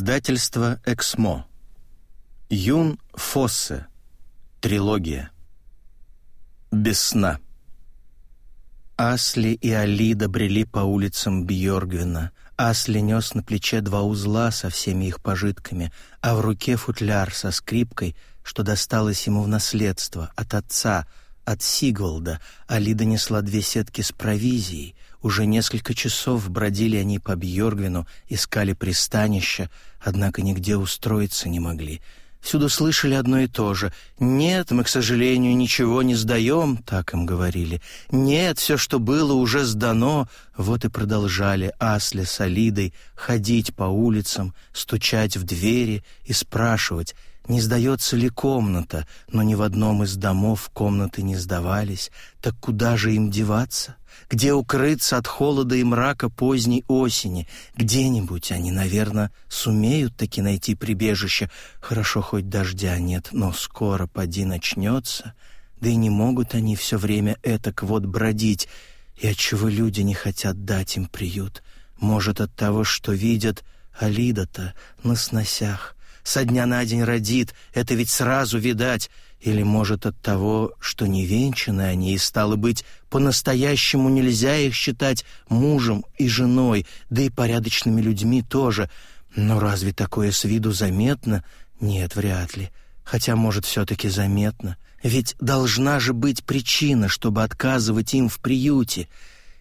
Издательство «Эксмо». Юн Фоссе. Трилогия. Без сна. Асли и Алида брели по улицам Бьоргвина. Асли нес на плече два узла со всеми их пожитками, а в руке футляр со скрипкой, что досталось ему в наследство от отца, от Сигвалда. Алида несла две сетки с провизией — уже несколько часов бродили они по Бьоргвину, искали пристанище, однако нигде устроиться не могли. Всюду слышали одно и то же. «Нет, мы, к сожалению, ничего не сдаем», — так им говорили. «Нет, все, что было, уже сдано». Вот и продолжали Асли с Алидой ходить по улицам, стучать в двери и спрашивать, не сдается ли комната, но ни в одном из домов комнаты не сдавались. Так куда же им деваться? где укрыться от холода и мрака поздней осени. Где-нибудь они, наверное, сумеют таки найти прибежище. Хорошо, хоть дождя нет, но скоро поди начнется. Да и не могут они все время этак вот бродить. И отчего люди не хотят дать им приют? Может, от того, что видят Алида-то на сносях. Со дня на день родит, это ведь сразу видать. Или, может, от того, что не венчаны они, и, стало быть, по-настоящему нельзя их считать мужем и женой, да и порядочными людьми тоже. Но разве такое с виду заметно? Нет, вряд ли. Хотя, может, все-таки заметно. Ведь должна же быть причина, чтобы отказывать им в приюте.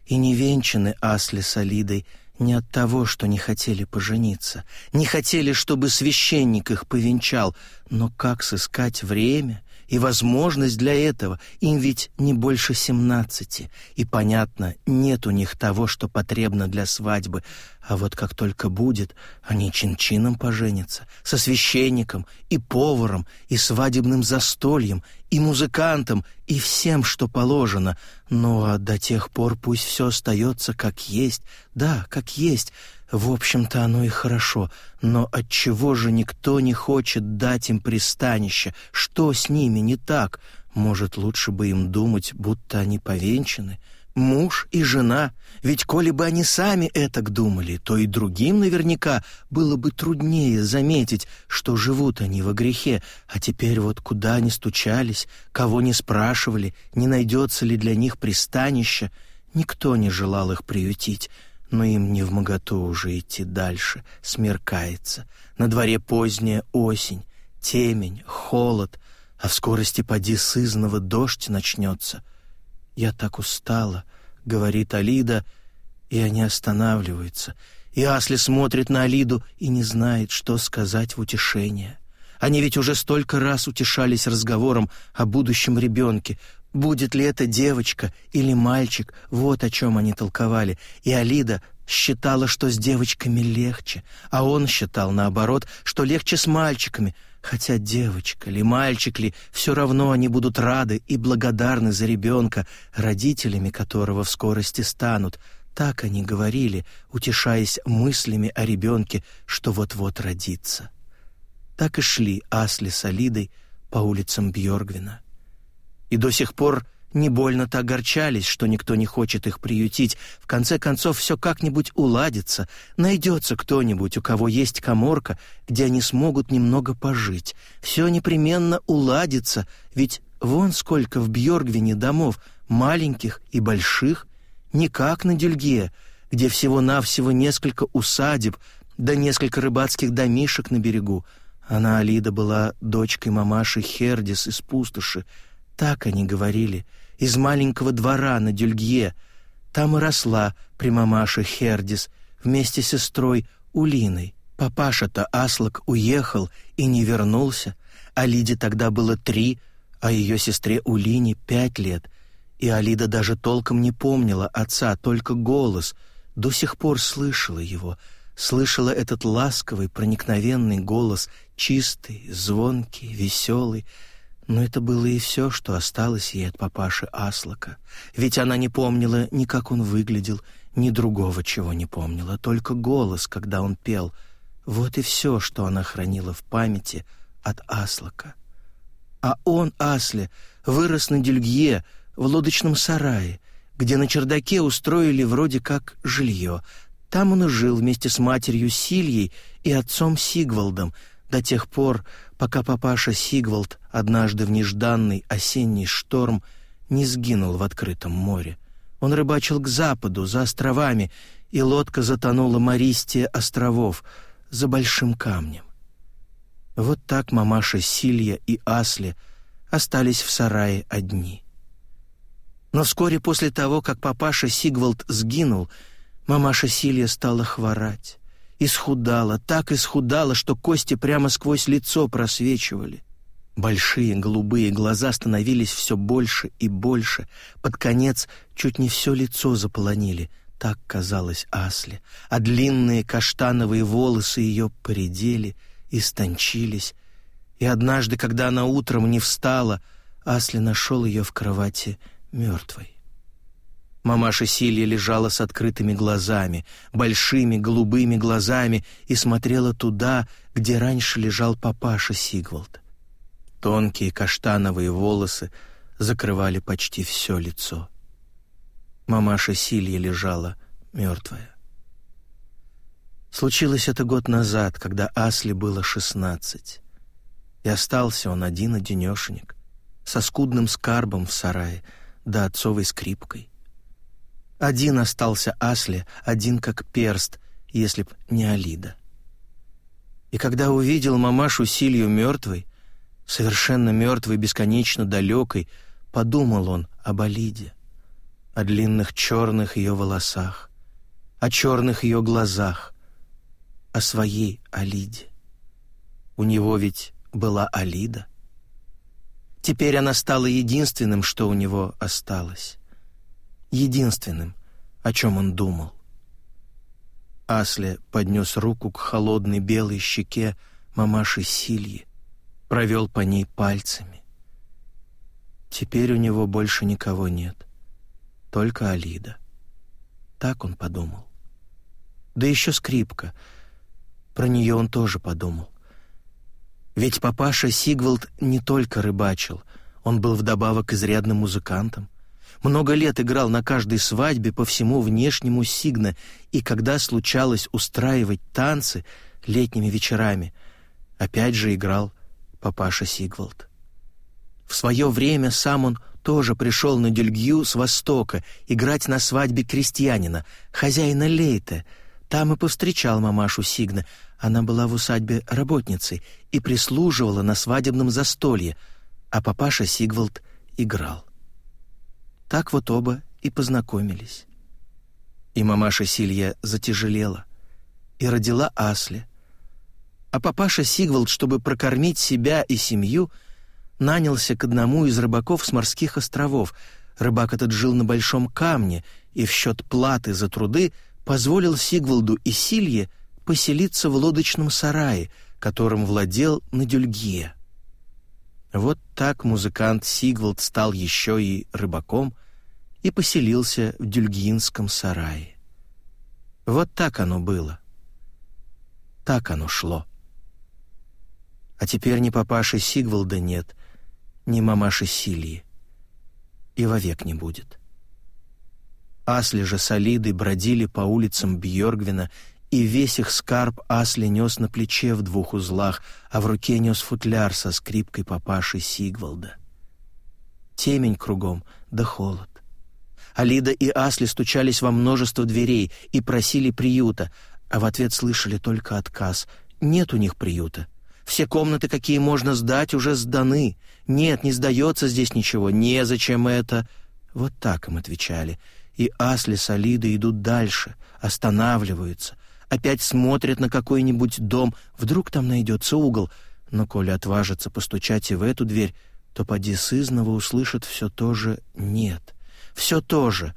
И не венчаны Асли с Алидой не от того, что не хотели пожениться, не хотели, чтобы священник их повенчал, но как сыскать время — и возможность для этого. Им ведь не больше семнадцати, и, понятно, нет у них того, что потребно для свадьбы. А вот как только будет, они чин-чином поженятся, со священником и поваром, и свадебным застольем, и музыкантом, и всем, что положено. Ну а до тех пор пусть все остается как есть, да, как есть, в общем-то, оно и хорошо, но от чего же никто не хочет дать им пристанище? Что с ними не так? Может, лучше бы им думать, будто они повенчаны? Муж и жена, ведь коли бы они сами этак думали, то и другим наверняка было бы труднее заметить, что живут они во грехе, а теперь вот куда ни стучались, кого не спрашивали, не найдется ли для них пристанище, никто не желал их приютить» но им не вмоготу уже идти дальше, смеркается. На дворе поздняя осень, темень, холод, а в скорости поди сызного дождь начнется. «Я так устала», — говорит Алида, и они останавливаются. И Асли смотрит на Алиду и не знает, что сказать в утешение. Они ведь уже столько раз утешались разговором о будущем ребенке, Будет ли это девочка или мальчик, вот о чем они толковали, и Алида считала, что с девочками легче, а он считал, наоборот, что легче с мальчиками, хотя девочка ли, мальчик ли, все равно они будут рады и благодарны за ребенка, родителями которого в скорости станут. Так они говорили, утешаясь мыслями о ребенке, что вот-вот родится. Так и шли Асли с Алидой по улицам Бьоргвина и до сих пор не больно-то огорчались, что никто не хочет их приютить. В конце концов, все как-нибудь уладится, найдется кто-нибудь, у кого есть каморка, где они смогут немного пожить. Все непременно уладится, ведь вон сколько в Бьоргвине домов, маленьких и больших, не как на Дюльге, где всего-навсего несколько усадеб, да несколько рыбацких домишек на берегу. Она, Алида, была дочкой мамаши Хердис из пустоши, так они говорили, из маленького двора на Дюльгье. Там и росла примамаша Хердис вместе с сестрой Улиной. Папаша-то Аслак уехал и не вернулся, а Лиде тогда было три, а ее сестре Улине пять лет, и Алида даже толком не помнила отца, только голос, до сих пор слышала его, слышала этот ласковый, проникновенный голос, чистый, звонкий, веселый, но это было и все, что осталось ей от папаши Аслака, ведь она не помнила ни как он выглядел, ни другого чего не помнила, только голос, когда он пел. Вот и все, что она хранила в памяти от Аслака. А он, асли вырос на Дельгье, в лодочном сарае, где на чердаке устроили вроде как жилье. Там он и жил вместе с матерью Сильей и отцом Сигвалдом до тех пор, пока папаша Сигвальд однажды в нежданный осенний шторм не сгинул в открытом море. Он рыбачил к западу, за островами, и лодка затонула Мористия островов, за большим камнем. Вот так мамаша Силья и Асли остались в сарае одни. Но вскоре после того, как папаша Сигвальд сгинул, мамаша Силья стала хворать. Исхудала, так исхудала, что кости прямо сквозь лицо просвечивали. Большие голубые глаза становились все больше и больше. Под конец чуть не все лицо заполонили, так казалось Асле. А длинные каштановые волосы ее поредели, истончились. И однажды, когда она утром не встала, Асли нашел ее в кровати мертвой. Мамаша Силья лежала с открытыми глазами, большими голубыми глазами, и смотрела туда, где раньше лежал папаша Сигвалд. Тонкие каштановые волосы закрывали почти все лицо. Мамаша Силья лежала мертвая. Случилось это год назад, когда Асли было шестнадцать. И остался он один-одинешенек, со скудным скарбом в сарае, да отцовой скрипкой. Один остался Асли, один как перст, если б не Алида. И когда увидел мамашу Силью мертвой, совершенно мертвой, бесконечно далекой, подумал он об Алиде, о длинных черных ее волосах, о черных ее глазах, о своей Алиде. У него ведь была Алида. Теперь она стала единственным, что у него осталось единственным, о чем он думал. Асле поднес руку к холодной белой щеке мамаши Сильи, провел по ней пальцами. Теперь у него больше никого нет, только Алида. Так он подумал. Да еще скрипка. Про нее он тоже подумал. Ведь папаша Сигвальд не только рыбачил, он был вдобавок изрядным музыкантом. Много лет играл на каждой свадьбе по всему внешнему сигна, и когда случалось устраивать танцы летними вечерами, опять же играл папаша Сигвальд. В свое время сам он тоже пришел на Дюльгью с востока играть на свадьбе крестьянина, хозяина Лейте. Там и повстречал мамашу Сигна. Она была в усадьбе работницей и прислуживала на свадебном застолье, а папаша Сигвальд играл. Так вот оба и познакомились. И мамаша Силья затяжелела и родила Асли. А папаша Сигвальд, чтобы прокормить себя и семью, нанялся к одному из рыбаков с морских островов. Рыбак этот жил на большом камне и в счет платы за труды позволил Сигвальду и Силье поселиться в лодочном сарае, которым владел на Дюльгье. Вот так музыкант Сигвальд стал еще и рыбаком и поселился в Дюльгинском сарае. Вот так оно было. Так оно шло. А теперь ни папаши Сигвальда нет, ни мамаши Силии. И вовек не будет. Асли же солиды бродили по улицам Бьёргвина и весь их скарб Асли нес на плече в двух узлах, а в руке нес футляр со скрипкой папаши Сигвалда. Темень кругом, да холод. Алида и Асли стучались во множество дверей и просили приюта, а в ответ слышали только отказ. Нет у них приюта. Все комнаты, какие можно сдать, уже сданы. Нет, не сдается здесь ничего. Незачем это. Вот так им отвечали. И Асли с Алидой идут дальше, останавливаются, опять смотрит на какой-нибудь дом, вдруг там найдется угол. Но коли отважится постучать и в эту дверь, то поди сызново услышит все то же «нет». Все то же.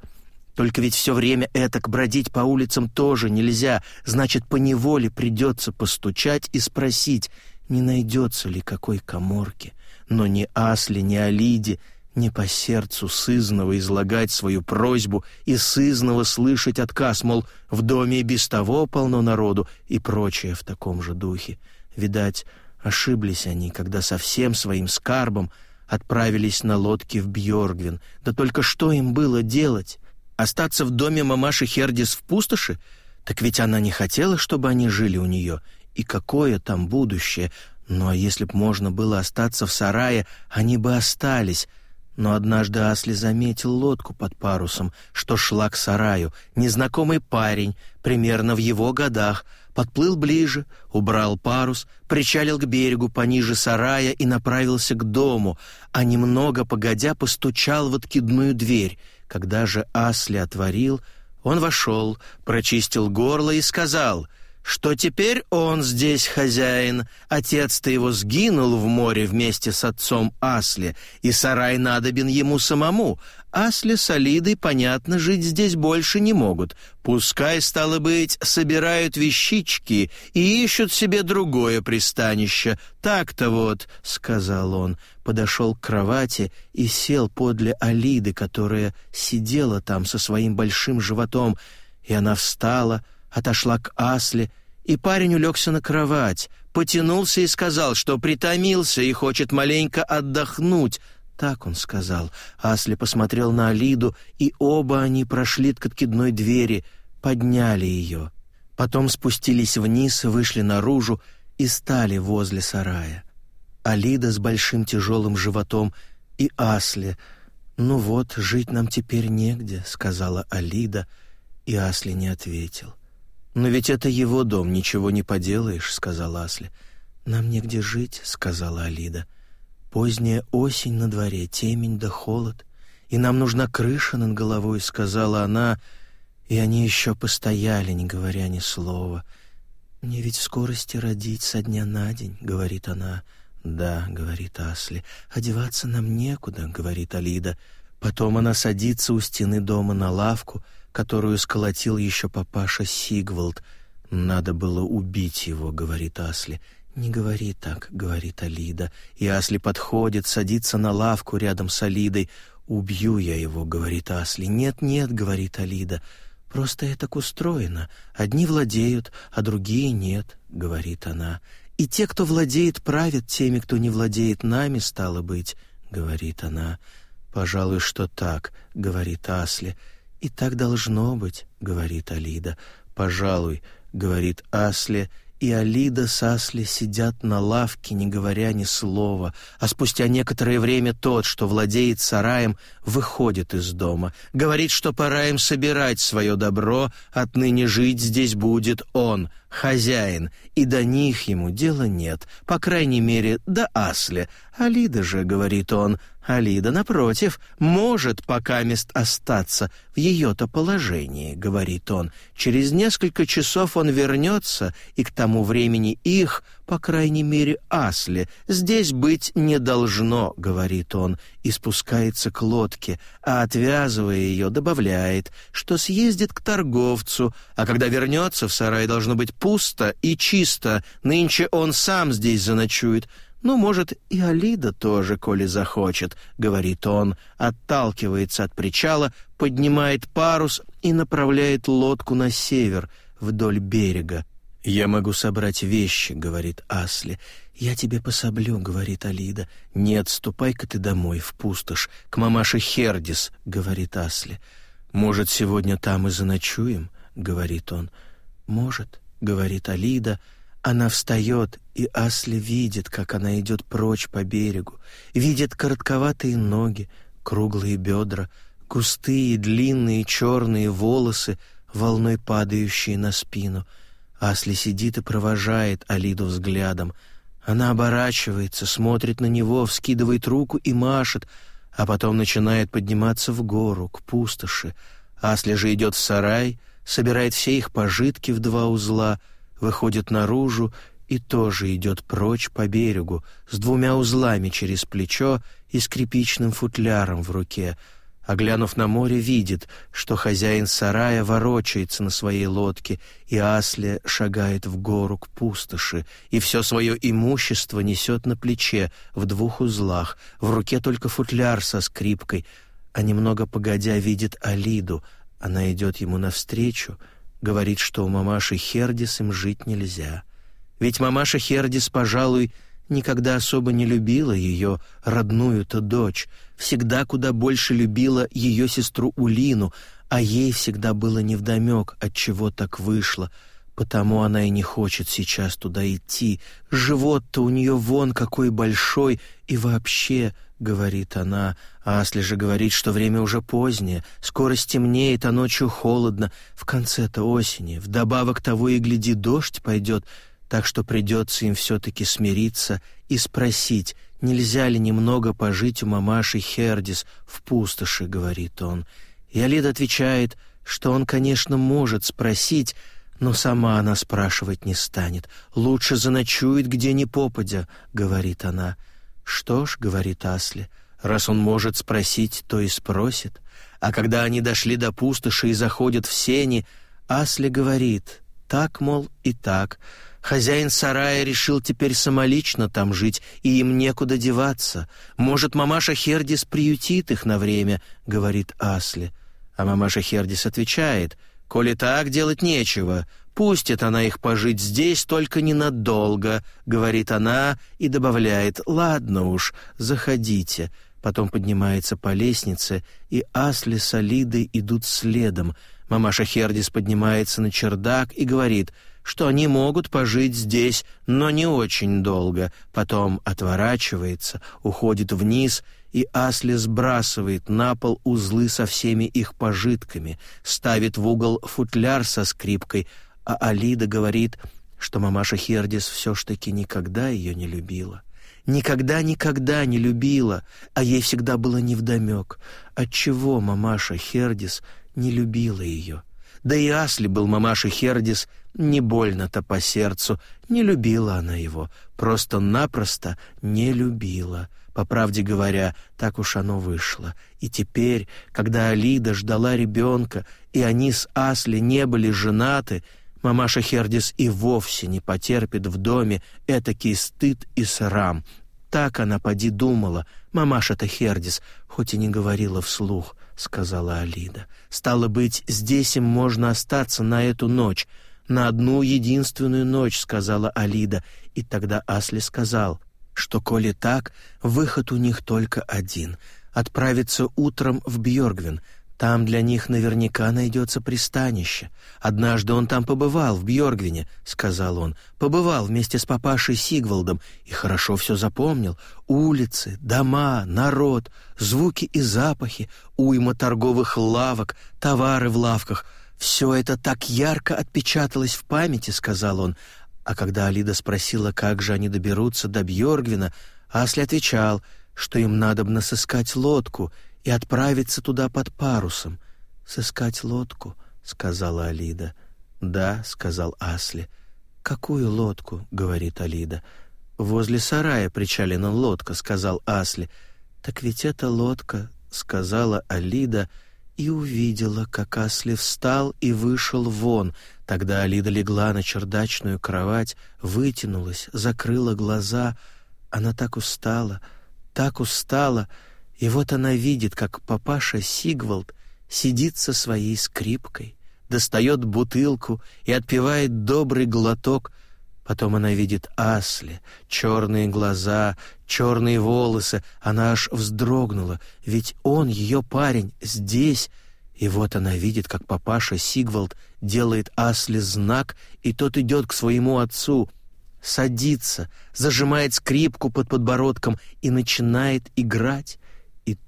Только ведь все время это к бродить по улицам тоже нельзя, значит, по неволе придется постучать и спросить, не найдется ли какой каморки, Но не Асли, не Алиде, не по сердцу сызного излагать свою просьбу и сызново слышать отказ, мол, в доме и без того полно народу и прочее в таком же духе. Видать, ошиблись они, когда со всем своим скарбом отправились на лодке в Бьоргвин. Да только что им было делать? Остаться в доме мамаши Хердис в пустоши? Так ведь она не хотела, чтобы они жили у нее. И какое там будущее? Но если б можно было остаться в сарае, они бы остались — но однажды Асли заметил лодку под парусом, что шла к сараю. Незнакомый парень, примерно в его годах, подплыл ближе, убрал парус, причалил к берегу пониже сарая и направился к дому, а немного погодя постучал в откидную дверь. Когда же Асли отворил, он вошел, прочистил горло и сказал — что теперь он здесь хозяин, отец-то его сгинул в море вместе с отцом Асли, и сарай надобен ему самому. Асли с Алидой, понятно, жить здесь больше не могут. Пускай, стало быть, собирают вещички и ищут себе другое пристанище. Так-то вот, — сказал он, подошел к кровати и сел подле Алиды, которая сидела там со своим большим животом, и она встала, — отошла к Асле, и парень улегся на кровать, потянулся и сказал, что притомился и хочет маленько отдохнуть. Так он сказал. Асли посмотрел на Алиду, и оба они прошли к откидной двери, подняли ее. Потом спустились вниз, вышли наружу и стали возле сарая. Алида с большим тяжелым животом и Асли. «Ну вот, жить нам теперь негде», — сказала Алида, и Асли не ответил. «Но ведь это его дом, ничего не поделаешь», — сказала Асли. «Нам негде жить», — сказала Алида. «Поздняя осень на дворе, темень да холод, и нам нужна крыша над головой», — сказала она, и они еще постояли, не говоря ни слова. «Мне ведь в скорости родить со дня на день», — говорит она. «Да», — говорит Асли, — «одеваться нам некуда», — говорит Алида. Потом она садится у стены дома на лавку — которую сколотил еще папаша Сигвалд. «Надо было убить его», — говорит Асли. «Не говори так», — говорит Алида. И Асли подходит, садится на лавку рядом с Алидой. «Убью я его», — говорит Асли. «Нет, нет», — говорит Алида. «Просто это так устроено. Одни владеют, а другие нет», — говорит она. «И те, кто владеет, правят теми, кто не владеет нами, стало быть», — говорит она. «Пожалуй, что так», — говорит Асли. «Асли» и так должно быть, говорит Алида. Пожалуй, говорит Асле, и Алида с Асли сидят на лавке, не говоря ни слова, а спустя некоторое время тот, что владеет сараем, выходит из дома, говорит, что пора им собирать свое добро, отныне жить здесь будет он, хозяин, и до них ему дела нет, по крайней мере, до Асли. Алида же, говорит он, Алида, напротив, может покамест остаться в ее-то положении, — говорит он. Через несколько часов он вернется, и к тому времени их, по крайней мере, Асли, здесь быть не должно, — говорит он, и спускается к лодке, а, отвязывая ее, добавляет, что съездит к торговцу, а когда вернется, в сарае должно быть пусто и чисто, нынче он сам здесь заночует. «Ну, может, и Алида тоже, коли захочет», — говорит он, отталкивается от причала, поднимает парус и направляет лодку на север, вдоль берега. «Я могу собрать вещи», — говорит Асли. «Я тебе пособлю», — говорит Алида. «Не отступай-ка ты домой, в пустошь, к мамаше Хердис», — говорит Асли. «Может, сегодня там и заночуем?» — говорит он. «Может», — говорит Алида, — она встает, и Асли видит, как она идет прочь по берегу, видит коротковатые ноги, круглые бедра, густые, длинные черные волосы, волной падающие на спину. Асли сидит и провожает Алиду взглядом. Она оборачивается, смотрит на него, вскидывает руку и машет, а потом начинает подниматься в гору, к пустоши. Асли же идет в сарай, собирает все их пожитки в два узла — выходит наружу и тоже идет прочь по берегу с двумя узлами через плечо и скрипичным футляром в руке, а глянув на море, видит, что хозяин сарая ворочается на своей лодке, и Асле шагает в гору к пустоши, и все свое имущество несет на плече в двух узлах, в руке только футляр со скрипкой, а немного погодя видит Алиду, она идет ему навстречу — говорит, что у мамаши Хердис им жить нельзя. Ведь мамаша Хердис, пожалуй, никогда особо не любила ее родную-то дочь, всегда куда больше любила ее сестру Улину, а ей всегда было невдомек, от чего так вышло, потому она и не хочет сейчас туда идти. Живот-то у нее вон какой большой, и вообще говорит она, а Асли же говорит, что время уже позднее, скоро стемнеет, а ночью холодно, в конце-то осени, вдобавок того и гляди, дождь пойдет, так что придется им все-таки смириться и спросить, нельзя ли немного пожить у мамаши Хердис в пустоши, говорит он. И Алида отвечает, что он, конечно, может спросить, но сама она спрашивать не станет. «Лучше заночует, где ни попадя», — говорит она. — что ж, говорит Асли, раз он может спросить, то и спросит. А когда они дошли до пустоши и заходят в сени, Асли говорит: так, мол, и так. Хозяин сарая решил теперь самолично там жить, и им некуда деваться. Может, мамаша Хердис приютит их на время, говорит Асли. А мамаша Хердис отвечает: "Коли так делать нечего, «Пустит она их пожить здесь, только ненадолго», — говорит она и добавляет, «Ладно уж, заходите». Потом поднимается по лестнице, и Асли с Алидой идут следом. Мамаша Хердис поднимается на чердак и говорит, что они могут пожить здесь, но не очень долго. Потом отворачивается, уходит вниз и Асли сбрасывает на пол узлы со всеми их пожитками, ставит в угол футляр со скрипкой, а Алида говорит, что мамаша Хердис все ж таки никогда ее не любила. Никогда-никогда не любила, а ей всегда было невдомек, отчего мамаша Хердис не любила ее. Да и Асли был мамаша Хердис не больно-то по сердцу, не любила она его, просто-напросто не любила. По правде говоря, так уж оно вышло. И теперь, когда Алида ждала ребенка, и они с Асли не были женаты — Мамаша Хердис и вовсе не потерпит в доме этакий стыд и срам. Так она поди думала, мамаша-то Хердис, хоть и не говорила вслух, сказала Алида. Стало быть, здесь им можно остаться на эту ночь, на одну единственную ночь, сказала Алида, и тогда Асли сказал, что коли так, выход у них только один отправиться утром в Бьоргвин, там для них наверняка найдется пристанище. Однажды он там побывал, в Бьоргвине», — сказал он. «Побывал вместе с папашей Сигвалдом и хорошо все запомнил. Улицы, дома, народ, звуки и запахи, уйма торговых лавок, товары в лавках. Все это так ярко отпечаталось в памяти», — сказал он. А когда Алида спросила, как же они доберутся до Бьоргвина, Асли отвечал, что им надобно сыскать лодку — и отправиться туда под парусом, сыскать лодку, сказала Алида. Да, сказал Асли. Какую лодку? говорит Алида. Возле сарая причалена лодка, сказал Асли. Так ведь это лодка, сказала Алида и увидела, как Асли встал и вышел вон. Тогда Алида легла на чердачную кровать, вытянулась, закрыла глаза. Она так устала, так устала. И вот она видит, как папаша Сигвальд сидит со своей скрипкой, достает бутылку и отпивает добрый глоток. Потом она видит Асли, черные глаза, черные волосы. Она аж вздрогнула, ведь он, ее парень, здесь. И вот она видит, как папаша Сигвальд делает Асли знак, и тот идет к своему отцу — садится, зажимает скрипку под подбородком и начинает играть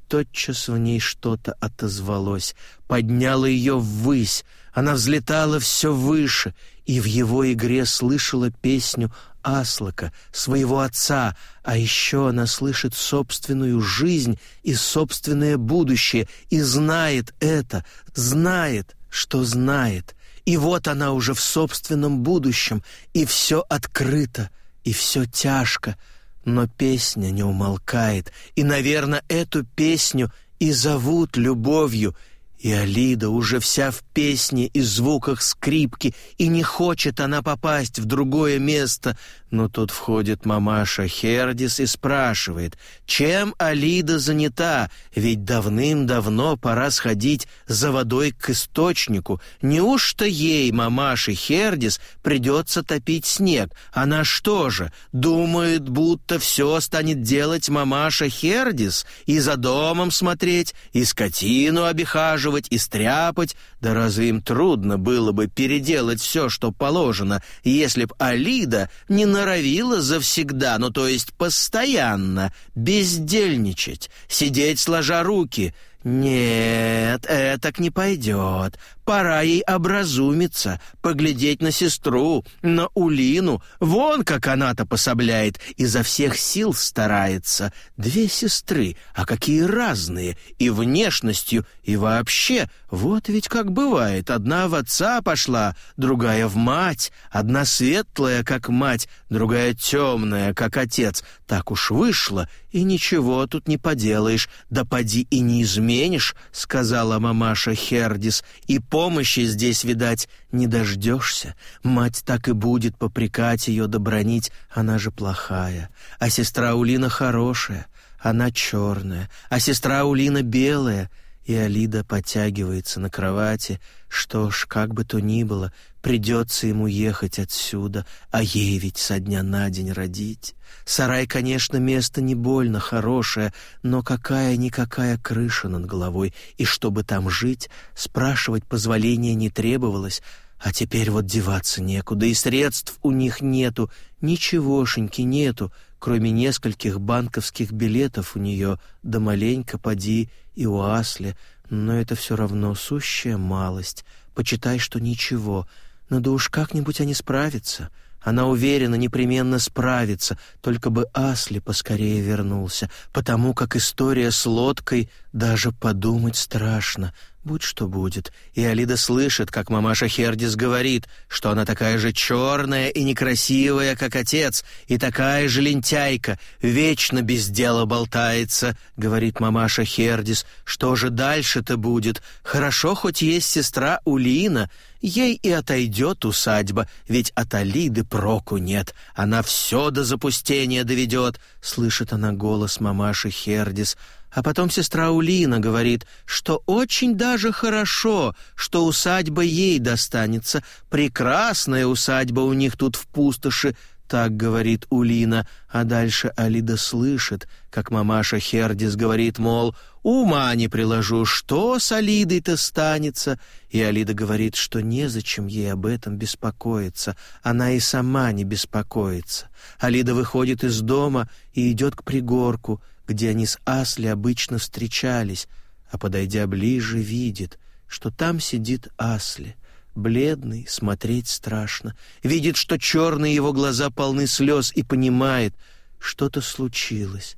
тотчас в ней что-то отозвалось, подняло ее ввысь, она взлетала все выше, и в его игре слышала песню Аслака, своего отца, а еще она слышит собственную жизнь и собственное будущее, и знает это, знает, что знает. И вот она уже в собственном будущем, и все открыто, и все тяжко — но песня не умолкает, и, наверное, эту песню и зовут любовью, и Алида уже вся в песне и звуках скрипки, и не хочет она попасть в другое место, но тут входит мамаша Хердис и спрашивает, чем Алида занята, ведь давным-давно пора сходить за водой к источнику. Неужто ей, мамаше Хердис, придется топить снег? Она что же, думает, будто все станет делать мамаша Хердис? И за домом смотреть, и скотину обихаживать, и стряпать? Да разве им трудно было бы переделать все, что положено, если б Алида не на норовила завсегда, ну то есть постоянно, бездельничать, сидеть сложа руки. Нет, это этак не пойдет. Пора ей образумиться, поглядеть на сестру, на Улину. Вон как она-то пособляет, и за всех сил старается. Две сестры, а какие разные, и внешностью, и вообще. Вот ведь как бывает, одна в отца пошла, другая в мать, одна светлая, как мать, другая темная, как отец. Так уж вышло, и ничего тут не поделаешь, да поди и не изменишь, сказала мамаша Хердис, и Помощи здесь, видать, не дождешься. Мать так и будет попрекать ее добронить, она же плохая. А сестра Улина хорошая, она черная. А сестра Улина белая — и Алида потягивается на кровати. Что ж, как бы то ни было, придется ему ехать отсюда, а ей ведь со дня на день родить. Сарай, конечно, место не больно хорошее, но какая-никакая крыша над головой, и чтобы там жить, спрашивать позволения не требовалось, а теперь вот деваться некуда, и средств у них нету, ничегошеньки нету, Кроме нескольких банковских билетов у нее, да маленько поди и у Асли, но это все равно сущая малость. Почитай, что ничего. Но да уж как-нибудь они справятся. Она уверена, непременно справится, только бы Асли поскорее вернулся, потому как история с лодкой даже подумать страшно — Будь что будет. И Алида слышит, как мамаша Хердис говорит, что она такая же черная и некрасивая, как отец, и такая же лентяйка, вечно без дела болтается, говорит мамаша Хердис. Что же дальше-то будет? Хорошо, хоть есть сестра Улина. Ей и отойдет усадьба, ведь от Алиды проку нет. Она все до запустения доведет, слышит она голос мамаши Хердис. А потом сестра Улина говорит, что очень даже хорошо, что усадьба ей достанется. Прекрасная усадьба у них тут в пустоши, так говорит Улина. А дальше Алида слышит, как мамаша Хердис говорит, мол, ума не приложу, что с Алидой-то станется. И Алида говорит, что незачем ей об этом беспокоиться, она и сама не беспокоится. Алида выходит из дома и идет к пригорку — где они с Асли обычно встречались, а, подойдя ближе, видит, что там сидит Асли — бледный, смотреть страшно, видит, что черные его глаза полны слез и понимает, что-то случилось.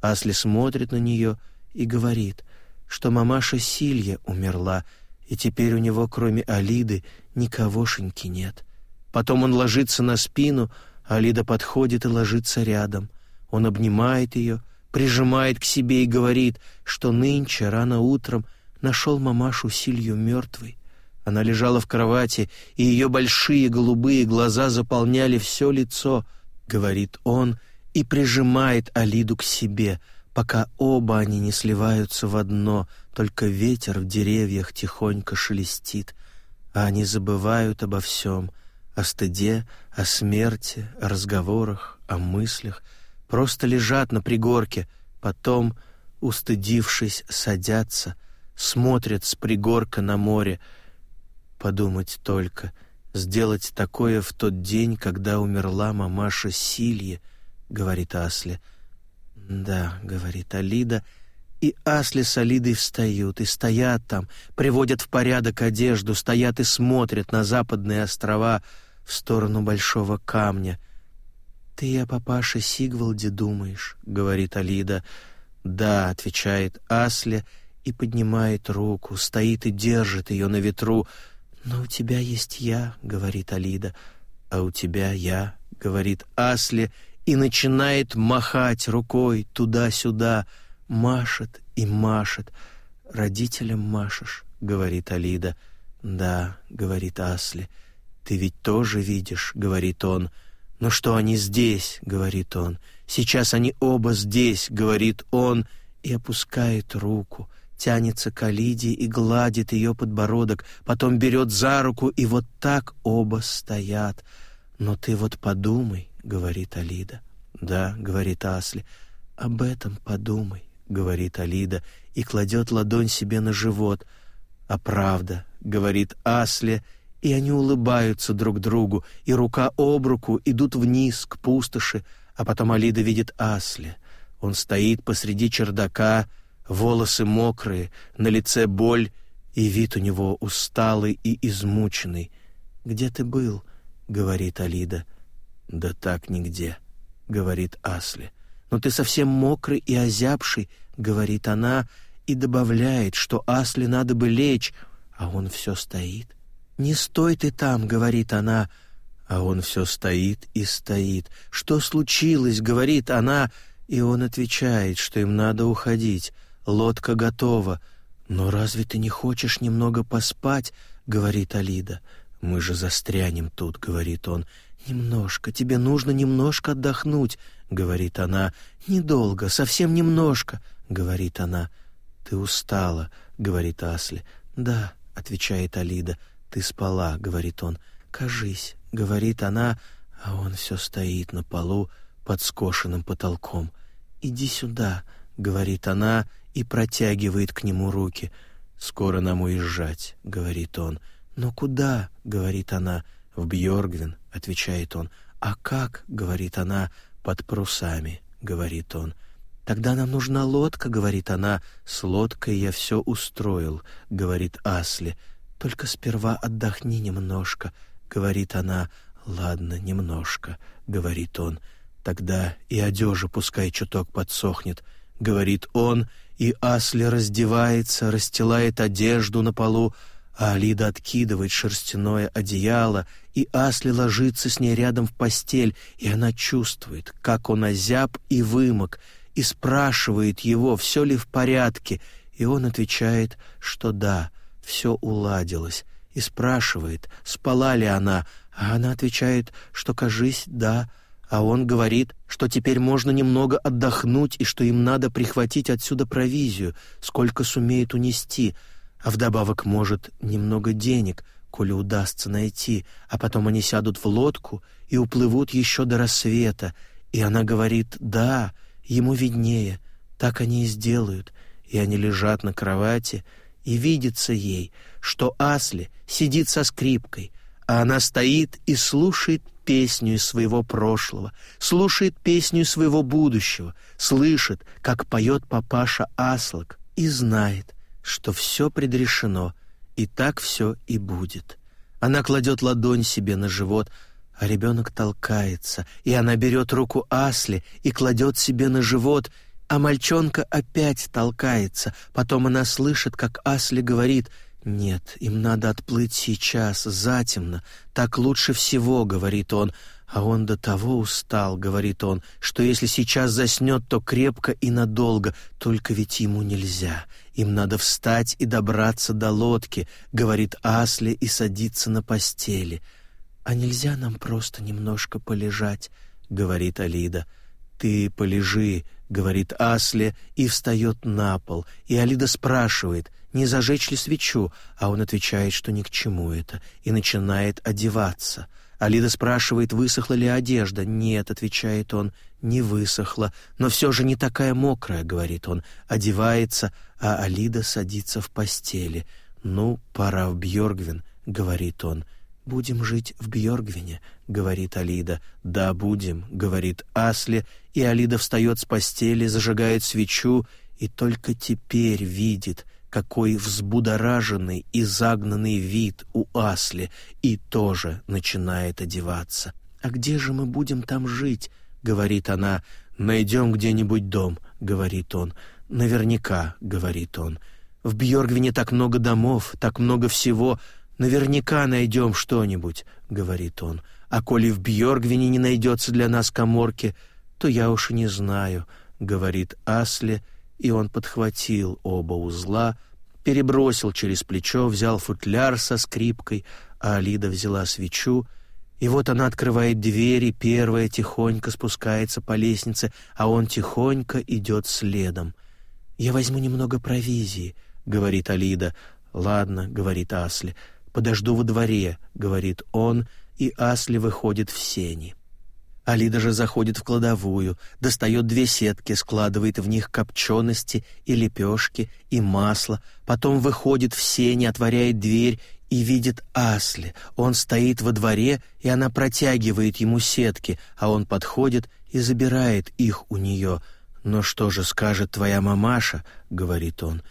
Асли смотрит на нее и говорит, что мамаша Силья умерла, и теперь у него, кроме Алиды, никогошеньки нет. Потом он ложится на спину, Алида подходит и ложится рядом. Он обнимает ее, прижимает к себе и говорит, что нынче рано утром нашел мамашу Силью мертвой. Она лежала в кровати, и ее большие голубые глаза заполняли все лицо, говорит он, и прижимает Алиду к себе, пока оба они не сливаются в одно, только ветер в деревьях тихонько шелестит, а они забывают обо всем — о стыде, о смерти, о разговорах, о мыслях — просто лежат на пригорке, потом, устыдившись, садятся, смотрят с пригорка на море. Подумать только, сделать такое в тот день, когда умерла мамаша Силье, говорит Асли. Да, говорит Алида. И Асли с Алидой встают, и стоят там, приводят в порядок одежду, стоят и смотрят на западные острова в сторону большого камня, «Ты о папаше Сигвалде думаешь», — говорит Алида. «Да», — отвечает Асле и поднимает руку, стоит и держит ее на ветру. «Но у тебя есть я», — говорит Алида. «А у тебя я», — говорит Асле и начинает махать рукой туда-сюда, машет и машет. «Родителям машешь», — говорит Алида. «Да», — говорит Асли. «Ты ведь тоже видишь», — говорит он, — «Но что они здесь?» — говорит он. «Сейчас они оба здесь», — говорит он, и опускает руку, тянется к Алиде и гладит ее подбородок, потом берет за руку, и вот так оба стоят. «Но ты вот подумай», — говорит Алида. «Да», — говорит Асли, — «об этом подумай», — говорит Алида, и кладет ладонь себе на живот. «А правда», — говорит Асли, — и они улыбаются друг другу, и рука об руку идут вниз, к пустоши, а потом Алида видит Асли. Он стоит посреди чердака, волосы мокрые, на лице боль, и вид у него усталый и измученный. «Где ты был?» — говорит Алида. «Да так нигде», — говорит Асли. «Но ты совсем мокрый и озябший», — говорит она, и добавляет, что Асли надо бы лечь, а он все стоит не стой ты там, говорит она, а он все стоит и стоит. Что случилось, говорит она, и он отвечает, что им надо уходить. Лодка готова. Но разве ты не хочешь немного поспать, говорит Алида. Мы же застрянем тут, говорит он. Немножко, тебе нужно немножко отдохнуть, говорит она. Недолго, совсем немножко, говорит она. Ты устала, говорит Асли. Да, отвечает Алида ты спала», — говорит он. «Кажись», — говорит она, а он все стоит на полу под скошенным потолком. «Иди сюда», — говорит она и протягивает к нему руки. «Скоро нам уезжать», — говорит он. «Но куда?» — говорит она. «В Бьёргвин, — отвечает он. «А как?» — говорит она. «Под прусами», — говорит он. «Тогда нам нужна лодка», — говорит она. «С лодкой я все устроил», — говорит Асли. Только сперва отдохни немножко, говорит она. Ладно, немножко, говорит он. Тогда и одежа пускай чуток подсохнет, говорит он, и Асли раздевается, расстилает одежду на полу, а Алида откидывает шерстяное одеяло, и Асли ложится с ней рядом в постель, и она чувствует, как он озяб и вымок, и спрашивает его, все ли в порядке, и он отвечает, что да, все уладилось, и спрашивает, спала ли она, а она отвечает, что, кажись, да, а он говорит, что теперь можно немного отдохнуть и что им надо прихватить отсюда провизию, сколько сумеет унести, а вдобавок, может, немного денег, коли удастся найти, а потом они сядут в лодку и уплывут еще до рассвета, и она говорит «да», ему виднее, так они и сделают, и они лежат на кровати — и видится ей, что Асли сидит со скрипкой, а она стоит и слушает песню из своего прошлого, слушает песню своего будущего, слышит, как поет папаша Аслак и знает, что все предрешено, и так все и будет. Она кладет ладонь себе на живот, а ребенок толкается, и она берет руку Асли и кладет себе на живот — а мальчонка опять толкается. Потом она слышит, как Асли говорит «Нет, им надо отплыть сейчас, затемно. Так лучше всего», — говорит он. «А он до того устал», — говорит он, «что если сейчас заснёт, то крепко и надолго. Только ведь ему нельзя. Им надо встать и добраться до лодки», — говорит Асли и садится на постели. «А нельзя нам просто немножко полежать?» — говорит Алида. «Ты полежи», — говорит Асле и встает на пол, и Алида спрашивает, не зажечь ли свечу, а он отвечает, что ни к чему это, и начинает одеваться. Алида спрашивает, высохла ли одежда. «Нет», — отвечает он, — «не высохла, но все же не такая мокрая», — говорит он, одевается, а Алида садится в постели. «Ну, пора в Бьоргвин», — говорит он, — «Будем жить в Бьоргвине», — говорит Алида. «Да, будем», — говорит Асли, и Алида встает с постели, зажигает свечу и только теперь видит, какой взбудораженный и загнанный вид у Асли, и тоже начинает одеваться. «А где же мы будем там жить?» — говорит она. «Найдем где-нибудь дом», — говорит он. «Наверняка», — говорит он. «В Бьоргвине так много домов, так много всего, Наверняка найдем что-нибудь, говорит он. А коли в Бьоргвине не найдется для нас каморки, то я уж и не знаю, говорит Асли, и он подхватил оба узла, перебросил через плечо, взял футляр со скрипкой, а Алида взяла свечу. И вот она открывает двери, первая тихонько спускается по лестнице, а он тихонько идет следом. «Я возьму немного провизии», — говорит Алида. «Ладно», — говорит Асли, — подожду во дворе», — говорит он, и Асли выходит в сени. Али даже заходит в кладовую, достает две сетки, складывает в них копчености и лепешки, и масло, потом выходит в сени, отворяет дверь и видит Асли. Он стоит во дворе, и она протягивает ему сетки, а он подходит и забирает их у нее. «Но что же скажет твоя мамаша?» — говорит он.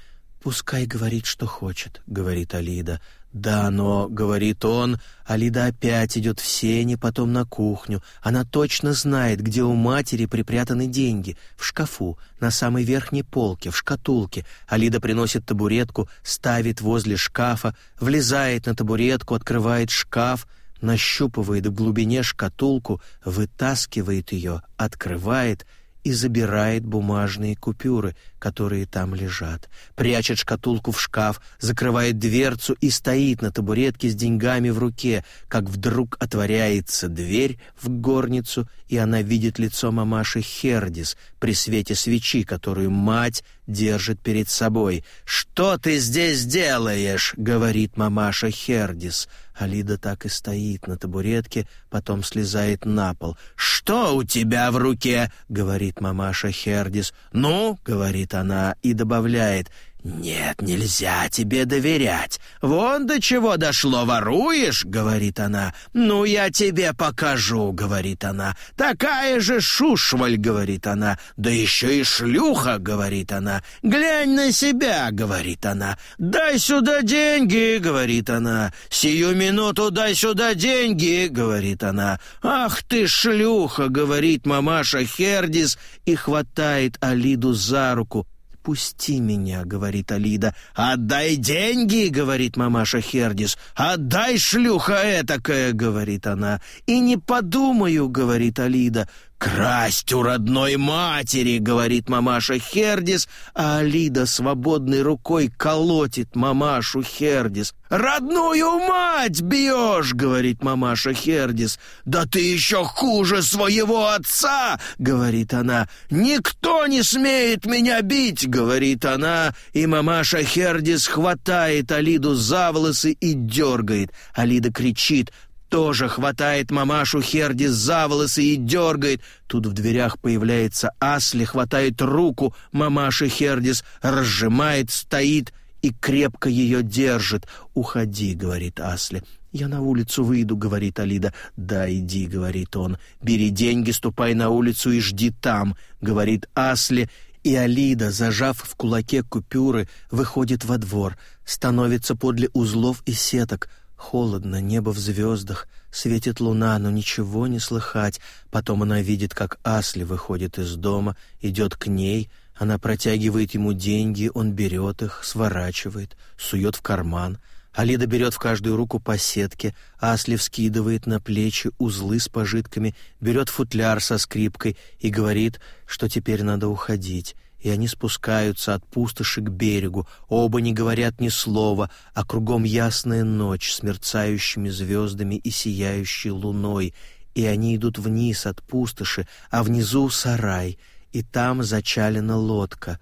«Пускай говорит, что хочет», — говорит Алида, да, но, говорит он, Алида опять идет в сене, потом на кухню. Она точно знает, где у матери припрятаны деньги. В шкафу, на самой верхней полке, в шкатулке. Алида приносит табуретку, ставит возле шкафа, влезает на табуретку, открывает шкаф, нащупывает в глубине шкатулку, вытаскивает ее, открывает и забирает бумажные купюры, которые там лежат, прячет шкатулку в шкаф, закрывает дверцу и стоит на табуретке с деньгами в руке, как вдруг отворяется дверь в горницу, и она видит лицо мамаши Хердис при свете свечи, которую мать держит перед собой. «Что ты здесь делаешь?» — говорит мамаша Хердис. Алида так и стоит на табуретке, потом слезает на пол. «Что у тебя в руке?» — говорит мамаша Хердис. «Ну?» — говорит она и добавляет «Нет, нельзя тебе доверять. Вон до чего дошло, воруешь?» — говорит она. «Ну, я тебе покажу», — говорит она. «Такая же шушваль», — говорит она. «Да еще и шлюха», — говорит она. «Глянь на себя», — говорит она. «Дай сюда деньги», — говорит она. «Сию минуту дай сюда деньги», — говорит она. «Ах ты, шлюха», — говорит мамаша Хердис и хватает Алиду за руку. «Отпусти меня», — говорит Алида. «Отдай деньги», — говорит мамаша Хердис. «Отдай, шлюха этакая», — говорит она. «И не подумаю», — говорит Алида. «Красть у родной матери!» — говорит мамаша Хердис, а Алида свободной рукой колотит мамашу Хердис. «Родную мать бьешь!» — говорит мамаша Хердис. «Да ты еще хуже своего отца!» — говорит она. «Никто не смеет меня бить!» — говорит она. И мамаша Хердис хватает Алиду за волосы и дергает. Алида кричит тоже хватает мамашу Херди за волосы и дергает. Тут в дверях появляется Асли, хватает руку мамаши Хердис, разжимает, стоит и крепко ее держит. «Уходи», — говорит Асли. «Я на улицу выйду», — говорит Алида. «Да, иди», — говорит он. «Бери деньги, ступай на улицу и жди там», — говорит Асли. И Алида, зажав в кулаке купюры, выходит во двор, становится подле узлов и сеток — Холодно, небо в звездах, светит луна, но ничего не слыхать. Потом она видит, как Асли выходит из дома, идет к ней, она протягивает ему деньги, он берет их, сворачивает, сует в карман. Алида берет в каждую руку по сетке, Асли вскидывает на плечи узлы с пожитками, берет футляр со скрипкой и говорит, что теперь надо уходить и они спускаются от пустоши к берегу, оба не говорят ни слова, а кругом ясная ночь с мерцающими звездами и сияющей луной, и они идут вниз от пустоши, а внизу сарай, и там зачалена лодка.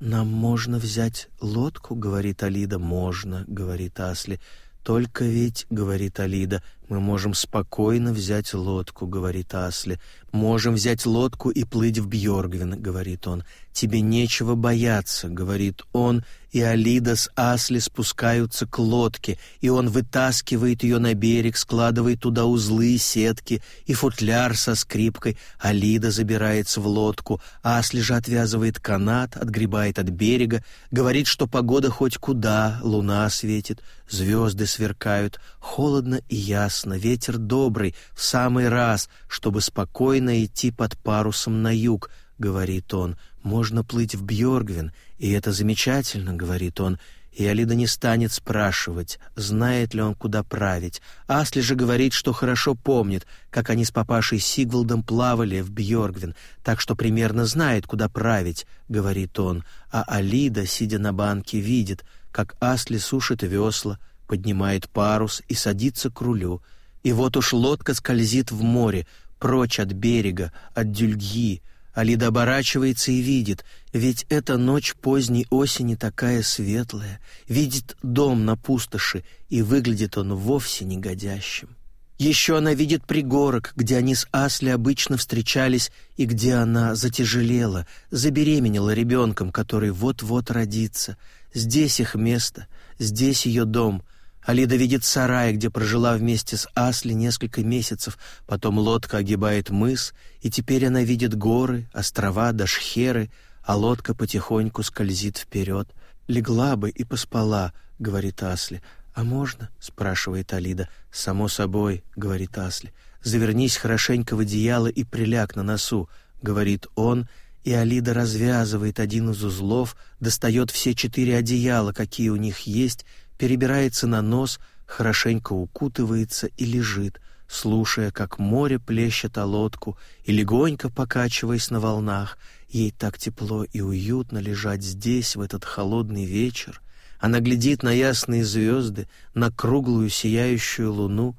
«Нам можно взять лодку?» — говорит Алида. «Можно», — говорит Асли. «Только ведь, — говорит Алида, — мы можем спокойно взять лодку, — говорит Асли. Можем взять лодку и плыть в Бьоргвин, — говорит он. Тебе нечего бояться, — говорит он, и Алида с Асли спускаются к лодке, и он вытаскивает ее на берег, складывает туда узлы и сетки, и футляр со скрипкой. Алида забирается в лодку, Асли же отвязывает канат, отгребает от берега, говорит, что погода хоть куда, луна светит, звезды сверкают, холодно и ясно, ветер добрый, в самый раз, чтобы спокойно идти под парусом на юг —— говорит он, — «можно плыть в Бьоргвин, и это замечательно», — говорит он, — и Алида не станет спрашивать, знает ли он, куда править. Асли же говорит, что хорошо помнит, как они с папашей Сигвалдом плавали в Бьоргвин, так что примерно знает, куда править, — говорит он, а Алида, сидя на банке, видит, как Асли сушит весла, поднимает парус и садится к рулю. И вот уж лодка скользит в море, прочь от берега, от дюльги, Алида оборачивается и видит, ведь эта ночь поздней осени такая светлая, видит дом на пустоши, и выглядит он вовсе негодящим. Еще она видит пригорок, где они с Асли обычно встречались, и где она затяжелела, забеременела ребенком, который вот-вот родится. Здесь их место, здесь ее дом — Алида видит сарай, где прожила вместе с Асли несколько месяцев, потом лодка огибает мыс, и теперь она видит горы, острова, дашхеры, а лодка потихоньку скользит вперед. «Легла бы и поспала», — говорит Асли. «А можно?» — спрашивает Алида. «Само собой», — говорит Асли. «Завернись хорошенько в одеяло и приляг на носу», — говорит он, и Алида развязывает один из узлов, достает все четыре одеяла, какие у них есть, — перебирается на нос, хорошенько укутывается и лежит, слушая, как море плещет о лодку и легонько покачиваясь на волнах. Ей так тепло и уютно лежать здесь в этот холодный вечер. Она глядит на ясные звезды, на круглую сияющую луну.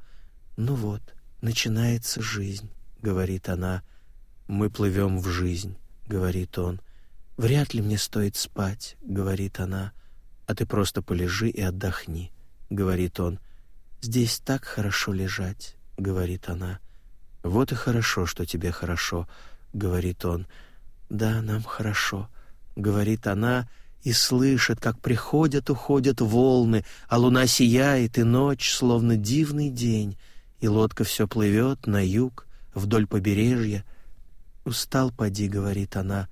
«Ну вот, начинается жизнь», — говорит она. «Мы плывем в жизнь», — говорит он. «Вряд ли мне стоит спать», — говорит она а ты просто полежи и отдохни», — говорит он. «Здесь так хорошо лежать», — говорит она. «Вот и хорошо, что тебе хорошо», — говорит он. «Да, нам хорошо», — говорит она, и слышит, как приходят, уходят волны, а луна сияет, и ночь, словно дивный день, и лодка все плывет на юг, вдоль побережья. «Устал, поди», — говорит она.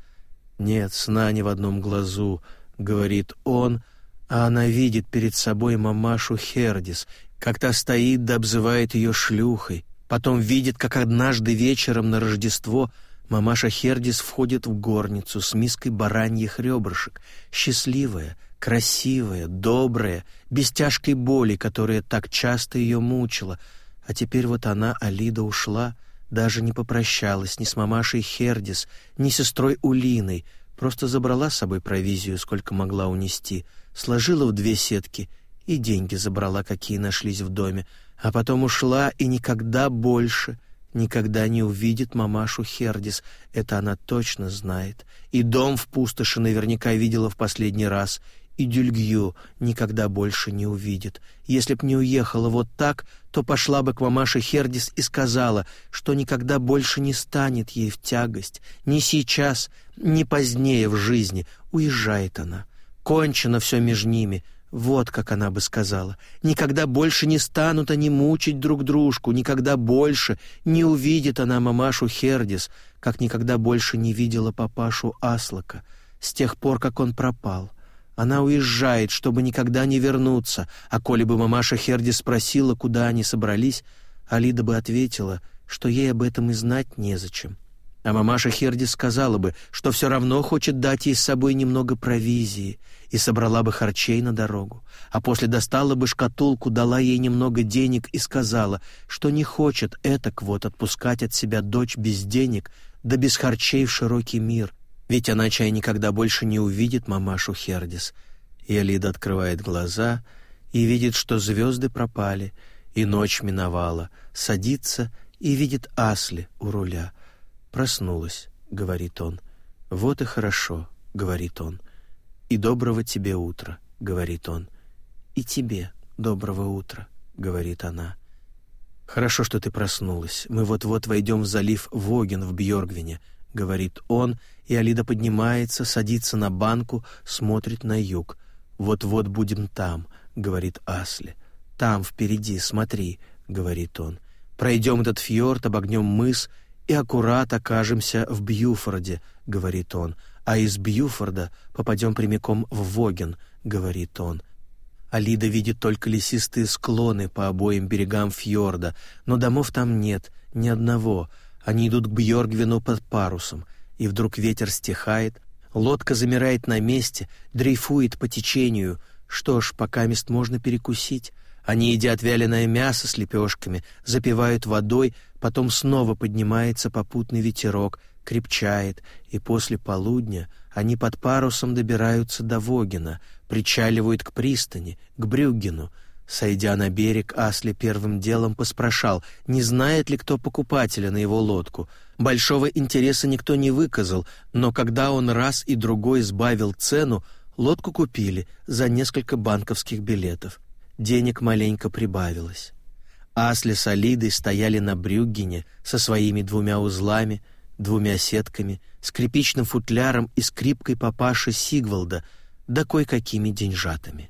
«Нет, сна ни в одном глазу», — говорит он, а она видит перед собой мамашу Хердис, как та стоит да обзывает ее шлюхой, потом видит, как однажды вечером на Рождество мамаша Хердис входит в горницу с миской бараньих ребрышек, счастливая, красивая, добрая, без тяжкой боли, которая так часто ее мучила, а теперь вот она, Алида, ушла, даже не попрощалась ни с мамашей Хердис, ни с сестрой Улиной, просто забрала с собой провизию, сколько могла унести — сложила в две сетки и деньги забрала, какие нашлись в доме, а потом ушла и никогда больше никогда не увидит мамашу Хердис. Это она точно знает. И дом в пустоши наверняка видела в последний раз, и Дюльгью никогда больше не увидит. Если б не уехала вот так, то пошла бы к мамаше Хердис и сказала, что никогда больше не станет ей в тягость, ни сейчас, ни позднее в жизни. Уезжает она кончено все между ними. Вот как она бы сказала. Никогда больше не станут они мучить друг дружку, никогда больше не увидит она мамашу Хердис, как никогда больше не видела папашу Аслака с тех пор, как он пропал. Она уезжает, чтобы никогда не вернуться, а коли бы мамаша Хердис спросила, куда они собрались, Алида бы ответила, что ей об этом и знать незачем. — а мамаша Херди сказала бы, что все равно хочет дать ей с собой немного провизии и собрала бы харчей на дорогу, а после достала бы шкатулку, дала ей немного денег и сказала, что не хочет этак вот отпускать от себя дочь без денег да без харчей в широкий мир, ведь она чай никогда больше не увидит мамашу Хердис. И Алида открывает глаза и видит, что звезды пропали, и ночь миновала, садится и видит Асли у руля — «Проснулась», — говорит он. «Вот и хорошо», — говорит он. «И доброго тебе утра», — говорит он. «И тебе доброго утра», — говорит она. «Хорошо, что ты проснулась. Мы вот-вот войдем в залив Воген в Бьоргвине», — говорит он, и Алида поднимается, садится на банку, смотрит на юг. «Вот-вот будем там», — говорит Асли. «Там, впереди, смотри», — говорит он. «Пройдем этот фьорд, обогнем мыс и аккурат окажемся в Бьюфорде», — говорит он, «а из Бьюфорда попадем прямиком в Воген», — говорит он. Алида видит только лесистые склоны по обоим берегам фьорда, но домов там нет, ни одного. Они идут к Бьоргвину под парусом, и вдруг ветер стихает, лодка замирает на месте, дрейфует по течению. Что ж, пока мест можно перекусить, они едят вяленое мясо с лепешками, запивают водой, потом снова поднимается попутный ветерок, крепчает, и после полудня они под парусом добираются до Вогина, причаливают к пристани, к Брюггену. Сойдя на берег, Асли первым делом поспрашал, не знает ли кто покупателя на его лодку. Большого интереса никто не выказал, но когда он раз и другой сбавил цену, лодку купили за несколько банковских билетов денег маленько прибавилось. Асли с Алидой стояли на Брюггене со своими двумя узлами, двумя сетками, скрипичным футляром и скрипкой папаши Сигвалда, да кое-какими деньжатами.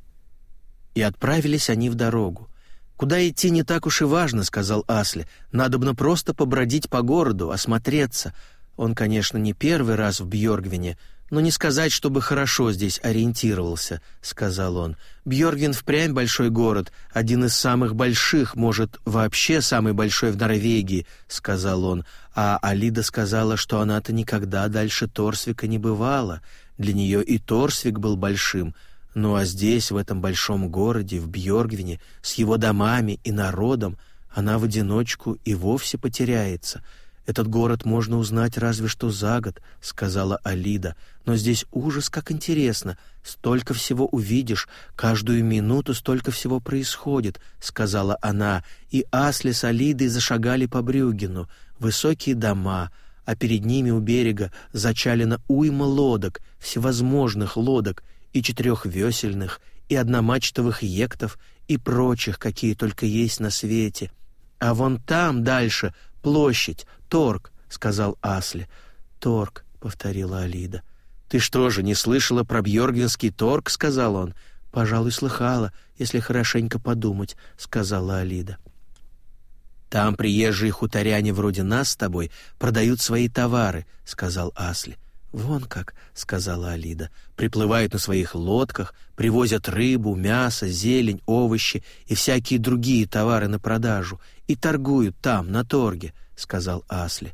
И отправились они в дорогу. «Куда идти не так уж и важно», — сказал Асли. «Надобно просто побродить по городу, осмотреться». Он, конечно, не первый раз в Бьоргвине, но не сказать, чтобы хорошо здесь ориентировался», — сказал он. «Бьорген впрямь большой город, один из самых больших, может, вообще самый большой в Норвегии», — сказал он. А Алида сказала, что она-то никогда дальше Торсвика не бывала. Для нее и Торсвик был большим. Ну а здесь, в этом большом городе, в Бьёргвине с его домами и народом, она в одиночку и вовсе потеряется — этот город можно узнать разве что за год, сказала Алида. Но здесь ужас, как интересно. Столько всего увидишь, каждую минуту столько всего происходит, сказала она, и Асли с Алидой зашагали по Брюгину. Высокие дома, а перед ними у берега зачалена уйма лодок, всевозможных лодок, и четырехвесельных, и одномачтовых ектов, и прочих, какие только есть на свете. А вон там дальше площадь, торг», — сказал Асли. «Торг», — повторила Алида. «Ты что же, не слышала про Бьоргенский торг?» — сказал он. «Пожалуй, слыхала, если хорошенько подумать», — сказала Алида. «Там приезжие хуторяне вроде нас с тобой продают свои товары», — сказал Асли. «Вон как», — сказала Алида, — «приплывают на своих лодках, привозят рыбу, мясо, зелень, овощи и всякие другие товары на продажу, и торгуют там, на торге», — сказал Асли.